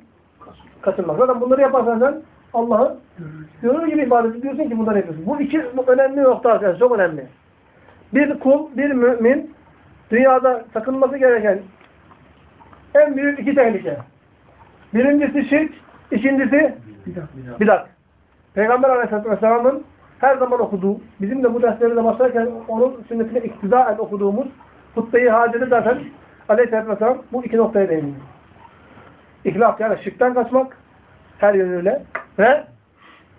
kaçınmak. Zaten bunları yaparsan sen Allah'ı görür gibi ibadet ediyorsun ki bunları yapıyorsun. Bu iki önemli nokta arkadaşlar. Çok önemli. Bir kul, bir mümin dünyada sakınması gereken en büyük iki tehlike. Birincisi şirk, ikincisi bidat. Peygamber Aleyhisselatü Vesselam'ın her zaman okuduğu, bizim de bu derslerimize başlarken onun sünnetine iktidaen okuduğumuz hutbeyi hacede zaten Aleyhisselatü Vesselam bu iki noktaya değiniyor. İhlas yani şirkten kaçmak her yönüyle ve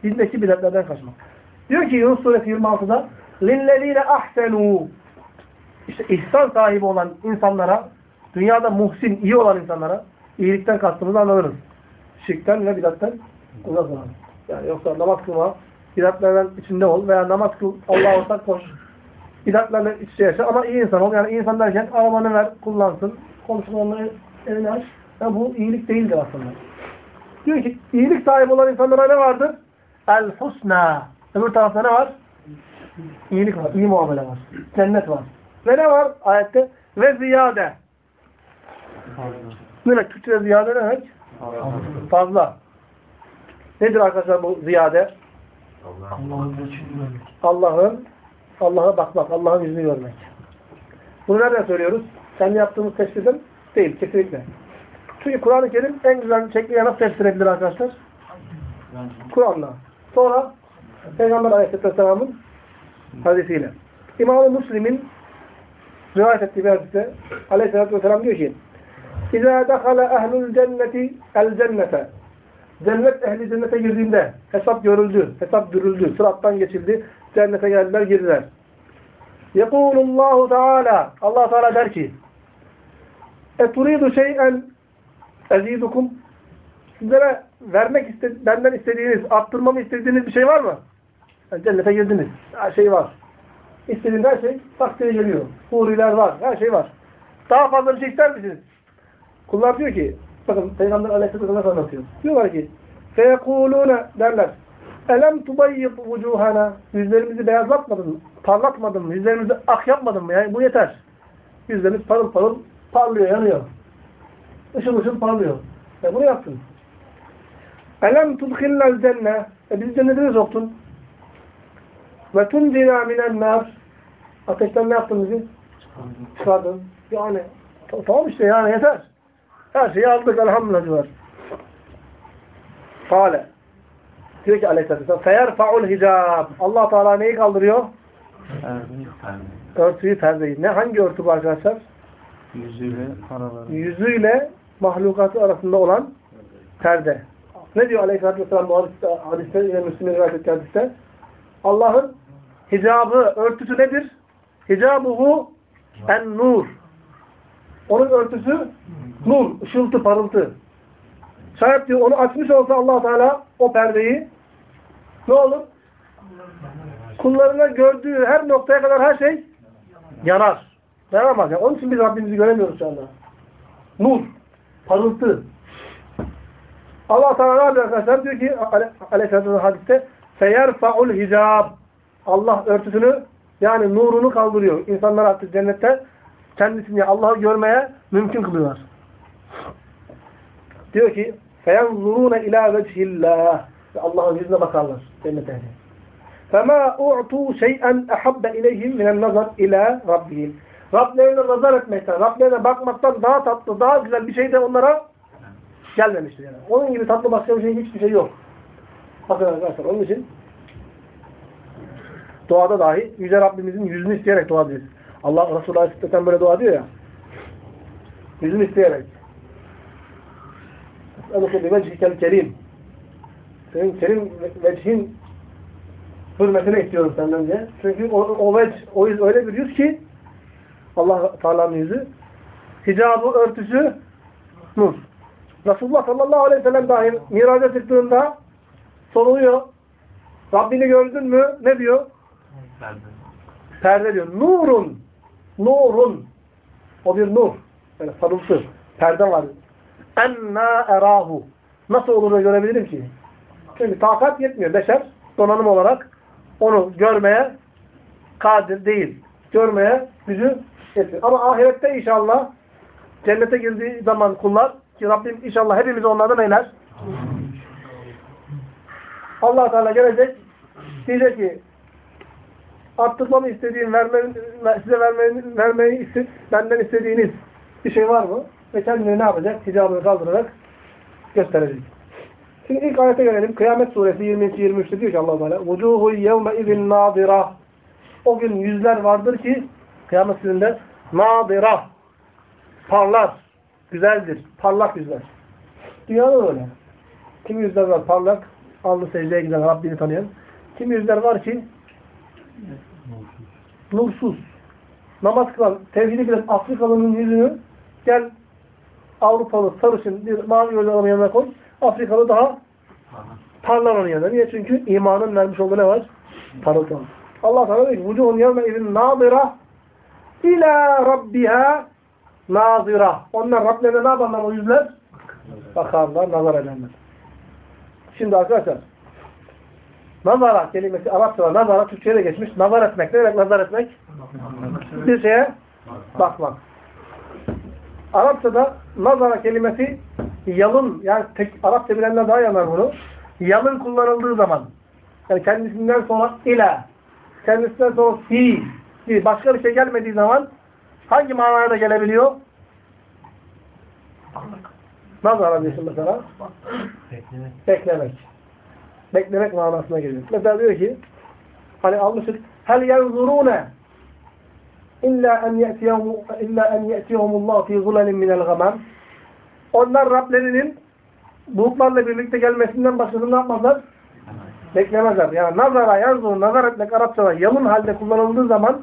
dindeki bidatlerden kaçmak. Diyor ki Yunus Suresi 26'da لِلَّذ۪ينَ اَحْسَنُوا İşte ihsan sahibi olan insanlara, dünyada muhsin, iyi olan insanlara iyilikten kastımızı anlarız. Şirkten ve bidatten uzak olalım. Yani yoksa namaz kılma, bidatlerden içinde ol veya namaz kıl, Allah'a ortak koş. Bidatlerle iç içe yaşa ama iyi insan ol. Yani iyi insan derken arabanı ver, kullansın. Komşularına elini aç. Yani bu iyilik değildir aslında. Diyor ki iyilik sahibi olan insanlara ne vardır? El husna. Öbür tarafta ne var? İyilik var, iyi muamele var. Cennet var. Ve ne var ayette? Ve ziyade. Ne demek? Türkçe ziyade ne demek? Fazla. Nedir arkadaşlar bu ziyade? Allah'ın Allah'a bakmak, Allah'ın yüzünü görmek. Bunu nereden söylüyoruz? Kendi yaptığımız tefsirden değil, kesinlikle. Çünkü Kur'an-ı Kerim en güzel şekliyle nasıl tefsir edilir arkadaşlar? Kur'an'la. Sonra Peygamber Aleyhisselam'ın hadisiyle. İmam-ı Müslim'in rivayet ettiği bir hadiste Aleyhisselatü Vesselam diyor ki İzâ dekhala ehlul cenneti el cennete Cennet ehli cennete girdiğinde hesap görüldü, hesap görüldü, sırattan geçildi, cennete geldiler, girdiler. Yekulullahu Teala Allah Teala der ki Eturidu şey'en ezidukum Sizlere vermek iste benden istediğiniz, arttırmamı istediğiniz bir şey var mı? Yani cennete girdiniz. Her şey var. İstediğiniz her şey takdire geliyor. Huriler var. Her şey var. Daha fazla bir şey ister misiniz? Kullar diyor ki bakın Peygamber Aleyhisselatü Vesselam anlatıyor. Diyorlar ki feyekulûne derler. Elem tubayyib vucuhana yüzlerimizi beyazlatmadın mı? Parlatmadın mı? Yüzlerimizi ak yapmadın mı? Yani bu yeter. Yüzlerimiz parıl parıl parlıyor, yanıyor. Işıl ışıl parlıyor. E bunu yaptın. Elem tudkhillel cenne e bizi cennete de soktun. Ve tundina minen nar ateşten ne yaptın bizi? Çıkardın. Yani tamam işte yani yeter. Her şeyi aldık elhamdülillah diyor. Kale. Diyor ki aleyhisselatü vesselam feyerfa'ul hicab. allah Teala neyi kaldırıyor? Örtüyü, perdeyi. Ne? Hangi örtü bu arkadaşlar? Yüzüyle araları. yüzüyle mahlukatı arasında olan perde. Ne diyor Aleyhisselatü Vesselam bu hadiste, hadiste yine Müslüm'ün rivayet ettiği hadiste? Allah'ın hicabı, örtüsü nedir? Hicabuhu en nur. Onun örtüsü nur, ışıltı, parıltı. Şayet diyor onu açmış olsa allah Teala o perdeyi ne olur? Kullarına gördüğü her noktaya kadar her şey yanar. Yaramaz. Yani onun için biz Rabbimizi göremiyoruz şu anda. Nur, parıltı. Allah Teala ne yapıyor arkadaşlar? Diyor ki Ale- Aleyhisselatü Vesselam hadiste feyerfa'ul hicab. Allah örtüsünü yani nurunu kaldırıyor. İnsanlar artık cennette kendisini Allah'ı görmeye mümkün kılıyorlar. Diyor ki فَيَنْظُرُونَ اِلَى وَجْهِ اللّٰهِ Ve Allah'ın yüzüne bakarlar cennet ehli. فَمَا اُعْتُوا شَيْئًا اَحَبَّ اِلَيْهِمْ مِنَ النَّظَرِ اِلَى رَبِّهِمْ Rablerine nazar etmekten, Rablerine bakmaktan daha tatlı, daha güzel bir şey de onlara gelmemiştir yani. Onun gibi tatlı başka bir şey, hiçbir şey yok. Bakın arkadaşlar, onun için duada dahi Yüce Rabbimizin yüzünü isteyerek dua ediyoruz. Allah Resulü Aleyhisselam böyle dua diyor ya. Yüzünü isteyerek. Es'eluke bi vecihikel kerim. Senin kerim vecihin hürmetine istiyorum senden diye. Çünkü o, o vec, o yüz öyle bir yüz ki Allah Teala'nın yüzü. Hicabı, örtüsü nur. Resulullah sallallahu aleyhi ve sellem dahi miraca çıktığında soruluyor. Rabbini gördün mü? Ne diyor? Perde. Perde diyor. Nurun. Nurun. O bir nur. Yani sarıltı. Perde var. Enna erahu. Nasıl olur da görebilirim ki? Çünkü takat yetmiyor. Beşer donanım olarak onu görmeye kadir değil. Görmeye gücü yetmiyor. Ama ahirette inşallah cennete girdiği zaman kullar ki Rabbim inşallah hepimizi onlardan eyler. allah Teala gelecek diyecek ki arttırmamı istediğim, vermemi, size vermeyi, vermeyi iste, benden istediğiniz bir şey var mı? Ve kendini ne yapacak? Hicabını kaldırarak gösterecek. Şimdi ilk ayete gelelim. Kıyamet suresi 22-23'te diyor ki allah Teala وُجُوهُ يَوْمَ اِذٍ نَاظِرَةً O gün yüzler vardır ki kıyamet gününde nadira parlar, güzeldir, parlak yüzler. Dünyada da öyle. Kim yüzler var parlak, alnı secdeye giden Rabbini tanıyan. Kim yüzler var ki nursuz. Namaz kılan, tevhidi bilen Afrikalının yüzünü gel Avrupalı sarışın bir mavi gözlü adamın yanına koy. Afrikalı daha parlar onun yanında. Niye? Çünkü imanın vermiş olduğu ne var? Parıltı var. Allah Teala diyor ki vücuhun yevme izin nazira ila rabbiha nazira. Onlar Rablerine ne yaparlar o yüzler? Bakarlar, nazar ederler. Şimdi arkadaşlar nazara kelimesi Arapçada nazara Türkçe'ye de geçmiş. Nazar etmek. Ne demek nazar etmek? Bir şeye bakmak. Arapçada nazara kelimesi yalın yani tek Arapça bilenler daha yanar bunu. Yalın kullanıldığı zaman yani kendisinden sonra ila kendisinden sonra fi başka bir şey gelmediği zaman hangi manaya da gelebiliyor? Nazara diyorsun mesela. Beklemek. Beklemek. Beklemek manasına geliyor. Mesela diyor ki hani almışık hel yenzurune illa en ye'tiyehum illa en ye'tiyehumullah fi zulalin minel gamam onlar Rablerinin bulutlarla birlikte gelmesinden başkasını ne yapmazlar? Beklemezler. Yani nazara, yanzur, nazar etmek Arapçada yalın halde kullanıldığı zaman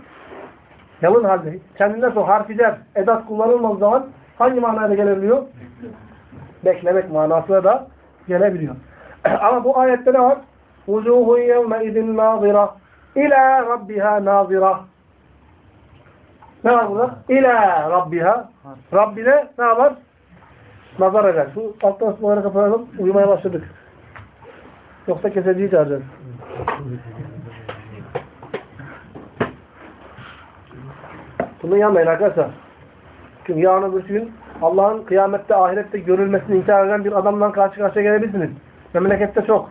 yalın halde kendinden sonra harfiler, edat kullanılmadığı zaman hangi manaya gelebiliyor? Beklemek manasına da gelebiliyor. Ama bu ayette ne var? وُجُوهُ يَوْمَئِذٍ نَاظِرَةً اِلَى رَبِّهَا نَاظِرَةً Ne var burada? İlâ Rabbiha. Rabbine ne yapar? Nazar eder. Şu alttan ısmarları kapatalım. Uyumaya başladık. Yoksa keseciyi çağıracağız. Bunu yanmayın arkadaşlar. Çünkü yarın öbür gün Allah'ın kıyamette, ahirette görülmesini inkar eden bir adamla karşı karşıya gelebilirsiniz. Memlekette çok.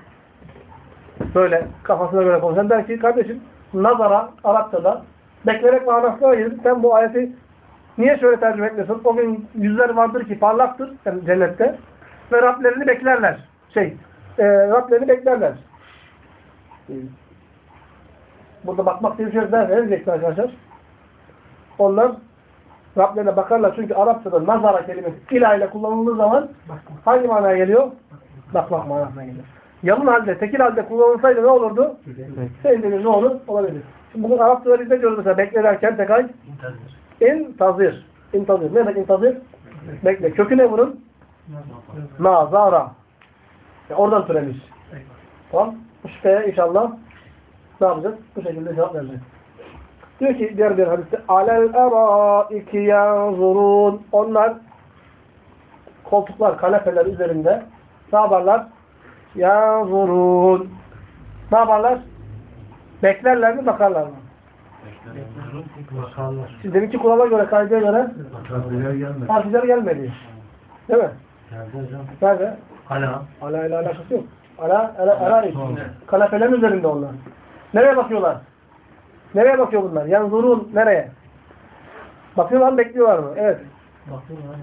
Böyle kafasına göre konuşan der ki kardeşim nazara Arapçada beklemek manasına gelir. Sen bu ayeti niye şöyle tercüme etmiyorsun? O gün yüzler vardır ki parlaktır yani cennette ve Rablerini beklerler. Şey, e, Rablerini beklerler. Burada bakmak diye bir şey ne diyeceksin arkadaşlar? Onlar Rablerine bakarlar. Çünkü Arapçada nazara kelimesi ilah ile kullanıldığı zaman hangi manaya geliyor? Bakmak manasına geliyor. Yalın halde, tekil halde kullanılsaydı ne olurdu? Senin dediğin ne olur? Olabilir. Şimdi bugün Arapçada biz ne diyoruz mesela beklerken tekay? İntazir. İntazir. Ne demek intazir? Bekle. Kökü ne bunun? Nazara. Ya oradan türemiş. Tamam. Bu şüpheye inşallah ne yapacağız? Bu şekilde cevap vereceğiz. Diyor ki diğer bir hadiste alel eraiki yanzurun onlar koltuklar, kanepeler üzerinde ne yaparlar? Yanzurun ne yaparlar? Beklerler mi, bakarlar mı? Bakarlar. Şimdi deminki kurala göre, kaideye göre harfler gelmedi. Değil mi? Geldi hocam. Nerede? Hala. Ala ile alakası yok. Ala, ala, ala Kanepelerin üzerinde onlar. Nereye bakıyorlar? Nereye bakıyor bunlar? Yanzurun nereye? Bakıyorlar mı, bekliyorlar mı? Evet. Bakıyorlar.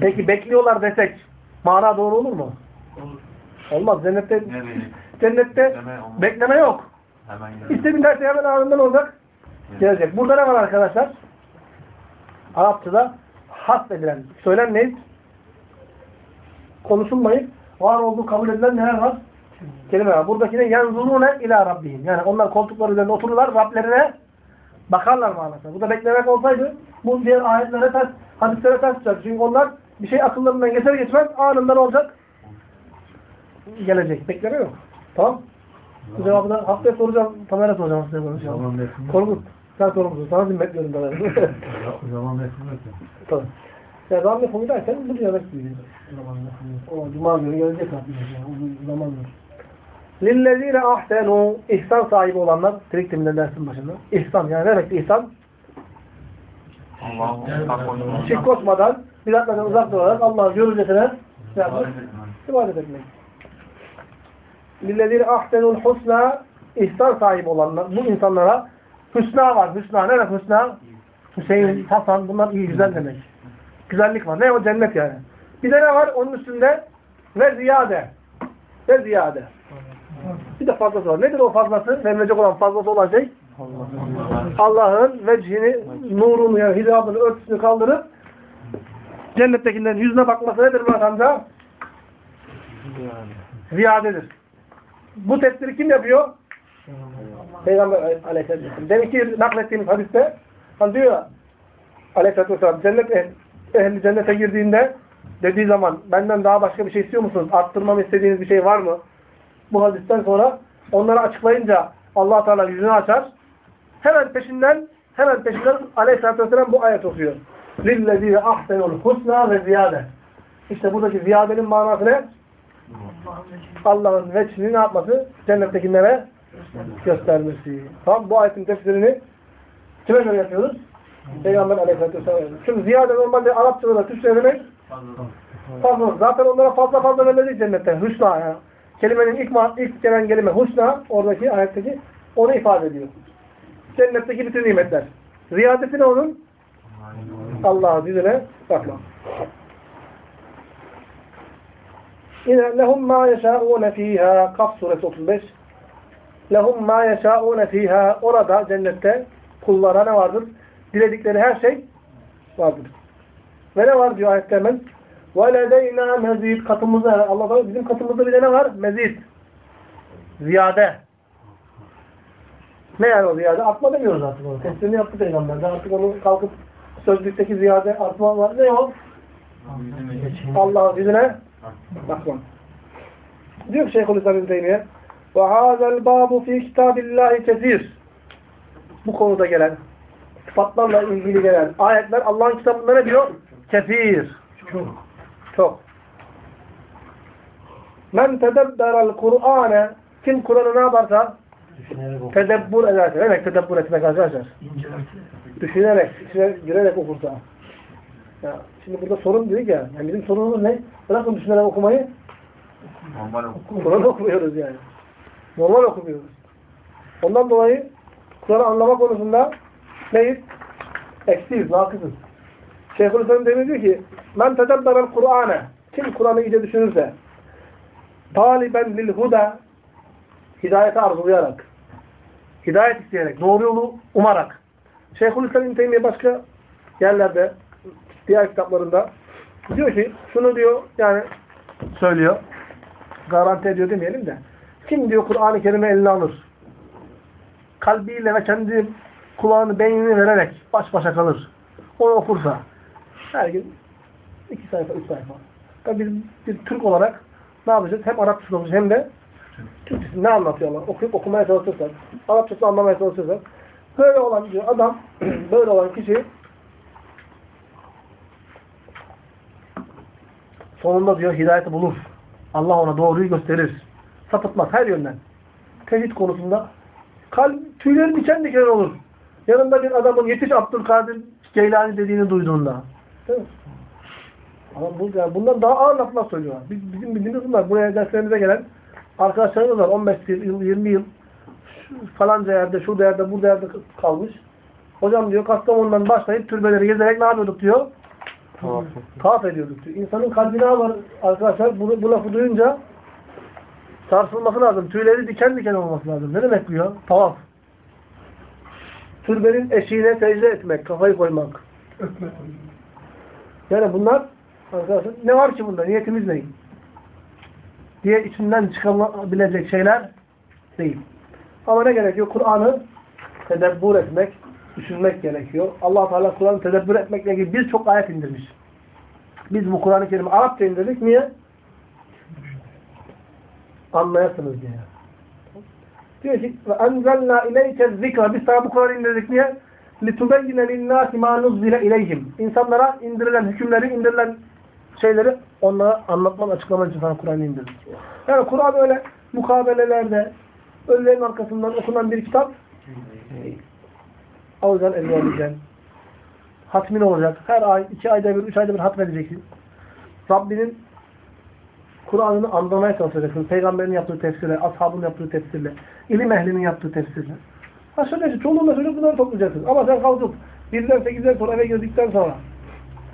Peki bekliyorlar desek mana doğru olur mu? Olur. Olmaz. Cennette cennette Bekleme bekleme yok. İstediğin derse hemen anından olacak. Gelecek. Burada ne var arkadaşlar? Arapçada has edilen, söylenmeyip konuşulmayıp var olduğu kabul edilen neler var? Kelime var. Buradakine yanzurune ila rabbihim. Yani onlar koltuklar üzerinde otururlar, Rablerine bakarlar manasında. Bu da beklemek olsaydı bu diğer ayetlere ters, hadislere ters çıkacak. Çünkü onlar bir şey akıllarından geçer geçmez anında ne olacak? Gelecek. Bekleme yok. Tamam. Bu cevabı da haftaya soracağım. Tamer'e soracağım haftaya konuşacağım. Zaman. Korkut. Sen sorumlusun. Sana zimmetliyorum Tamer'e. Zaman mefhum yok. Tabii. Ya zaman mefhumu derken bu demek gibi. Zaman. O cuma günü gelecek artık. Uzun zamandır. Lillezine ahsenu ihsan sahibi olanlar trik timinden dersin başında. İhsan yani ne demek ihsan? Şirk koşmadan, bidatlardan uzak durarak Allah'ın görücesine ne yapmak? İbadet etmek. Lillezine ahsenul husna ihsan sahibi olanlar, bu insanlara hüsna var. Hüsna ne demek hüsna? Hüseyin, Hasan bunlar iyi, güzel demek. Güzellik var. Ne o? Cennet yani. Bir de ne var? Onun üstünde ve ziyade. Ve ziyade. Bir de fazlası var. Nedir o fazlası? Verilecek olan fazlası olan şey? Allah'ın vecihini, nurunu yani hicabını, örtüsünü kaldırıp cennettekilerin yüzüne bakması nedir Murat amca? Ziyadedir. Bu tefsiri kim yapıyor? Peygamber aleyhisselam. Demek ki naklettiğimiz hadiste hani diyor aleyhisselatü vesselam cennet ehli, ehli cennete girdiğinde dediği zaman benden daha başka bir şey istiyor musunuz? Arttırmamı istediğiniz bir şey var mı? Bu hadisten sonra onları açıklayınca allah Teala yüzünü açar. Hemen peşinden hemen peşinden aleyhisselatü vesselam bu ayet okuyor. لِلَّذ۪ينَ ahsenul husna ve ziyade. İşte buradaki ziyadenin manası ne? Allah'ın veçhini ne yapması? Cennettekilere göstermesi. Tamam bu ayetin tefsirini kime göre yapıyoruz? Peygamber aleyhisselatü vesselam. Çünkü ziyade normalde Arapçada da Türkçe demek fazla. Zaten onlara fazla fazla verilecek cennette. Hüsna yani. Kelimenin ilk, ma- ilk gelen kelime husna oradaki ayetteki onu ifade ediyor. Cennetteki bütün nimetler. Ziyadesi ne onun? Allah'a dizine bakma. Yine lehum ma yeşâûne fîhâ Kaf suresi 35 lehum ma yeşâûne fîhâ orada cennette kullara ne vardır? Diledikleri her şey vardır. Ve ne var diyor ayette hemen? وَلَدَيْنَا mezid katımızda Allah da bizim katımızda bir de ne var? Mezid. Ziyade. Ne yani o ziyade? Artma demiyoruz artık onu. Testini yaptı peygamberden. Artık onu kalkıp sözlükteki ziyade artma var. Ne o? Allah'ın izine bakmam. Diyor Şeyhülislam İbn Teymiye ve hazel babu fi kitabillahi kezir. Bu konuda gelen sıfatlarla ilgili gelen ayetler Allah'ın kitabında ne diyor? Kesir. Çok. Çok. Men tedebberel Kur'an'e kim Kur'an'ı ne yaparsa tedebbür ederse. Ne demek tedebbür etmek arkadaşlar? Düşünerek, içine girerek okursa. Ya, şimdi burada sorun dedik ya. Yani bizim sorunumuz ne? Bırakın düşünerek okumayı. Normal oku. Kur'an okumuyoruz yani. Normal okumuyoruz. Ondan dolayı Kur'an'ı anlama konusunda neyiz? Eksiyiz, nakısız. Şeyhülislam Demir diyor ki Men tedebberel Kur'an'e Kim Kur'an'ı iyice düşünürse taliben lil huda hidayeti arzulayarak hidayet isteyerek, doğru yolu umarak. Şeyhülislam İbn başka yerlerde, diğer kitaplarında diyor ki, şunu diyor, yani söylüyor, garanti ediyor demeyelim de, kim diyor Kur'an-ı Kerim'i eline alır, kalbiyle ve kendi kulağını, beynini vererek baş başa kalır, onu okursa, her gün iki sayfa, üç sayfa. Biz bir Türk olarak ne yapacağız? Hem Arapçası olacak hem de Türkçesi ne anlatıyor Allah? Okuyup okumaya çalışırsak, Arapçası anlamaya çalışırsak, böyle olan diyor adam, böyle olan kişi sonunda diyor hidayeti bulur. Allah ona doğruyu gösterir. Sapıtmaz her yönden. Tevhid konusunda kalp tüyleri diken diken olur. Yanında bir adamın yetiş Abdülkadir Geylani dediğini duyduğunda. Değil mi? Ama bu, yani bundan daha ağır laflar söylüyorlar. Biz, bizim bildiğimiz bunlar. Buraya derslerimize gelen arkadaşlarımız var. 15 yıl, 20 yıl şu falanca yerde, şurada yerde, burada yerde kalmış. Hocam diyor Kastamonu'dan başlayıp türbeleri gezerek ne yapıyorduk diyor. Tavaf ediyorduk diyor. İnsanın kalbine var arkadaşlar. Bu, bu lafı duyunca sarsılması lazım. Tüyleri diken diken olması lazım. Ne demek bu ya? Tavaf. Türbenin eşiğine secde etmek, kafayı koymak. Yani bunlar arkadaşlar ne var ki bunda? Niyetimiz ne? Diye içinden çıkabilecek şeyler değil. Ama ne gerekiyor? Kur'an'ı tedebbür etmek, düşünmek gerekiyor. allah Teala Kur'an'ı tedebbür etmekle ilgili birçok ayet indirmiş. Biz bu Kur'an-ı Kerim'i Arapça indirdik. Niye? Anlayasınız diye. Diyor ki وَاَنْزَلْنَا اِلَيْكَ الذِّكْرَ Biz sana bu Kur'an'ı indirdik niye? لِتُبَيِّنَ لِلنَّاسِ مَا نُزِّلَ اِلَيْهِمْ İnsanlara indirilen hükümleri, indirilen şeyleri onlara anlatman, açıklaman için sana Kur'an'ı indirdik. Yani Kur'an öyle mukabelelerde, ölülerin arkasından okunan bir kitap. Alacaksın, eline alacaksın. Hatmin olacak. Her ay, iki ayda bir, üç ayda bir hatmedeceksin. Rabbinin Kur'an'ını anlamaya çalışacaksın. Peygamberin yaptığı tefsirle, ashabın yaptığı tefsirle, ilim ehlinin yaptığı tefsirle. Ha şöyle işte, çoluğunla çocuk bunları toplayacaksın. Ama sen kalkıp birden sekizden sonra eve girdikten sonra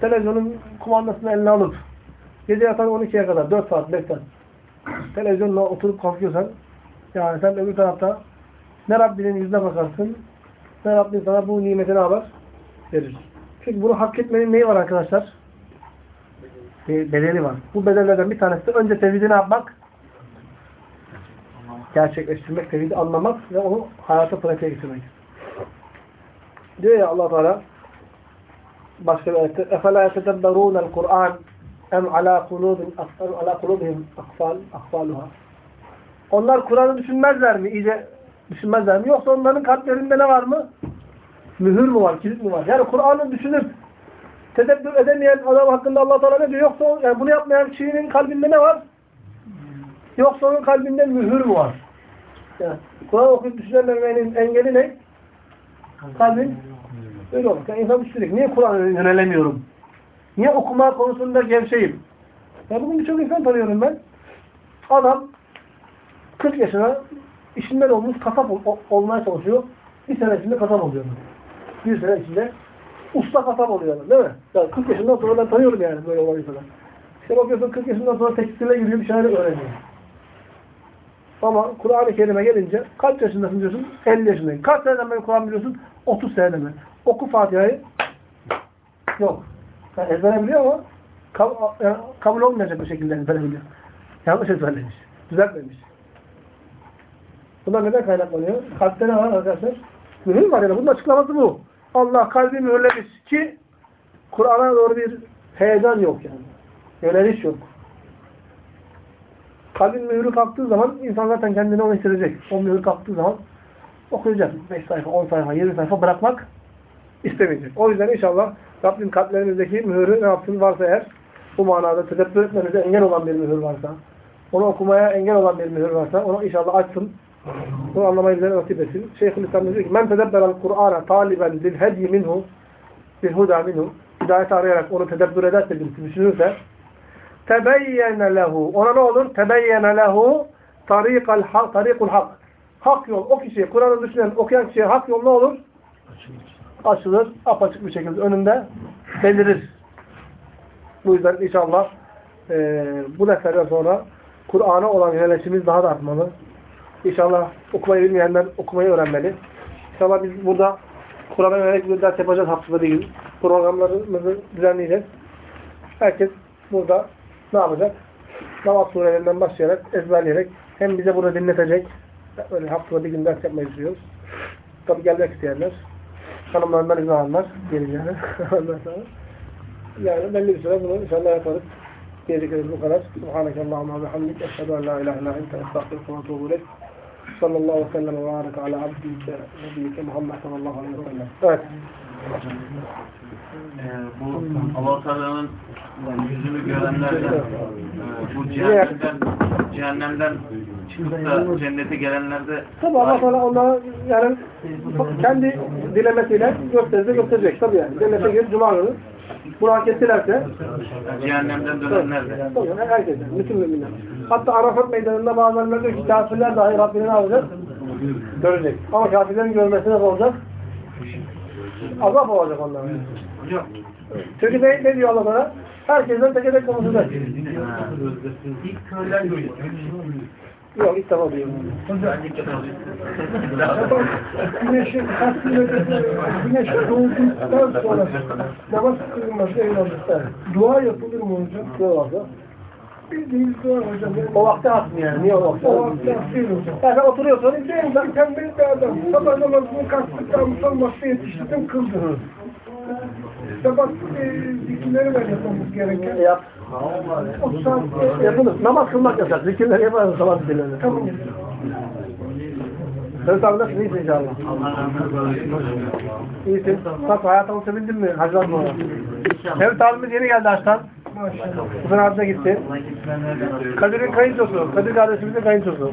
televizyonun kumandasını eline alıp gece yatan 12'ye kadar 4 saat, 5 saat televizyonla oturup kalkıyorsan yani sen öbür tarafta ne Rabbinin yüzüne bakarsın ne Rabbin sana bu nimeti ne yapar? Verir. Çünkü bunu hak etmenin neyi var arkadaşlar? Bedeli var. Bu bedellerden bir tanesi de önce tevhidi ne yapmak? Gerçekleştirmek, tevhidi anlamak ve onu hayata pratiğe getirmek. Diyor ya allah Teala başka bir ayette اَفَلَا يَتَدَبَّرُونَ الْقُرْآنِ اَمْ عَلَى قُلُوبِهِمْ اَقْفَالُهَا أَقْفَالُهَا Onlar Kur'an'ı düşünmezler mi? İyice düşünmezler mi? Yoksa onların kalplerinde ne var mı? Mühür mü var? Kilit mi var? Yani Kur'an'ı düşünüp tedebbür edemeyen adam hakkında allah Teala ne diyor? Yoksa o- yani bunu yapmayan kişinin kalbinde ne var? Yoksa onun kalbinde mühür mü var? Yani Kur'an okuyup düşünememenin engeli ne? Kalbin öyle olur. Yani insan düşünecek. Niye Kur'an'a yönelemiyorum? Niye okuma konusunda gevşeyim? Ya bugün birçok insan tanıyorum ben. Adam 40 yaşına işinden olmuş kasap ol- ol- olmaya çalışıyor. Bir sene içinde kasap oluyor. Bir sene içinde usta kasap oluyor. Değil mi? Ya 40 yaşından sonra ben tanıyorum yani böyle olan insanlar. İşte bakıyorsun 40 yaşından sonra tekstile giriyor bir şeyler öğreniyor. Ama Kur'an-ı Kerim'e gelince kaç yaşındasın diyorsun? 50 yaşındayım. Kaç seneden beri Kur'an biliyorsun? 30 seneden beri. Oku Fatiha'yı. Yok. Yani ezbere biliyor ama kabul olmayacak bir şekilde ezbere. Yanlış ezberlemiş. Düzeltmemiş. Bunlar neden kaynaklanıyor? Kalpte ne var arkadaşlar? Mühür var yani. Bunun açıklaması bu. Allah kalbi mühürlemiş ki Kur'an'a doğru bir heyecan yok yani. Yöneliş yok. Kalbin mühürü kalktığı zaman insan zaten kendini onu hissedecek. O mühür kalktığı zaman okuyacak. 5 sayfa, 10 sayfa, 20 sayfa bırakmak istemeyecek. O yüzden inşallah Rabbim kalplerimizdeki mühürü ne yapsın varsa eğer bu manada tedebbür etmemize engel olan bir mühür varsa, onu okumaya engel olan bir mühür varsa onu inşallah açsın. Bunu anlamayı bize nasip etsin. Şeyhülislam diyor ki men tedebberel Kur'an'a taliben lil hedi minhu bil huda minhu hidayeti arayarak onu tedebbür ederse birisi düşünürse tebeyyene lehu ona ne olur? Tebeyyene lehu tarikul hak tarikul hak hak yol o kişiye Kur'an'ı düşünen okuyan kişiye hak yol ne olur? Açılır. Apaçık bir şekilde önünde belirir. Bu yüzden inşallah e, bu derslerden sonra Kur'an'a olan yönelişimiz daha da artmalı. İnşallah okumayı bilmeyenler okumayı öğrenmeli. İnşallah biz burada Kur'an'a yönelik bir ders yapacağız haftada gün. Programlarımızı düzenleyeceğiz. Herkes burada ne yapacak? Namaz surelerinden başlayarak, ezberleyerek hem bize burada dinletecek. Böyle haftada bir gün ders yapmayı düşünüyoruz. Tabi gelmek isteyenler, hanımlarından izin alanlar geleceğine. Ondan sonra yani belli bir süre bunu inşallah yaparız. Diyeceklerimiz bu kadar. Subhaneke Allahümme ve hamdik. Eşhedü en la ilahe illa ente estağfirullah ve etûbü ileyk. Sallallahu aleyhi ve sellem ve baraka ala abdike nebiyyike Muhammed sallallahu aleyhi ve sellem. Evet. Ee, bu Allah Teala'nın yüzünü görenlerden, e, bu cehennemden, cehennemden çıkıp da cennete gelenlerde Tabi Allah Teala onlara yani kendi dilemesiyle gösterecek, gösterecek. Tabi yani. Cennete gir, cuma günü. Bunu hak ettilerse cehennemden dönenlerde. tabii herkese, bütün müminler. Hatta Arafat meydanında bazılarında diyor ki kafirler dahi Rabbini ne yapacak? Görecek. Ama kafirlerin görmesine ne olacak? Azap olacak onlara. Hocam, Çünkü ne, ne diyor Allah Teala? Herkesten teke tek konuşacak. ilk köyler görüyor. Yok ilk defa diyor. Güneşin kalktığı güneş doğduktan sonra namaz kılınmaz eyvallah. Dua yapılır mı hocam? Ne oldu? Bildiğiniz dua hocam. O vakti atmıyor yani. Niye o vakti? o vakti değil hocam. Yani sen oturuyorsun. Ben zaten bir de adam. Sabah namazını kalktıktan sonra vakti yetiştirdim kıldım. Sabah e, zikirleri var yapmamız gereken. Yap. O saat e, Yapılır. Namaz kılmak yasak. Zikirleri yaparız sabah zikirlerini. Tamam. Sen tabi nasılsın? İyisin inşallah. İyisin. Nasıl hayatını sevindin mi? Hacdan sonra. Mevlüt abimiz yeni geldi Haç'tan. Sene hacda gitti. Kadir'in kayınçosu. Kadir kardeşimizin kayınçosu.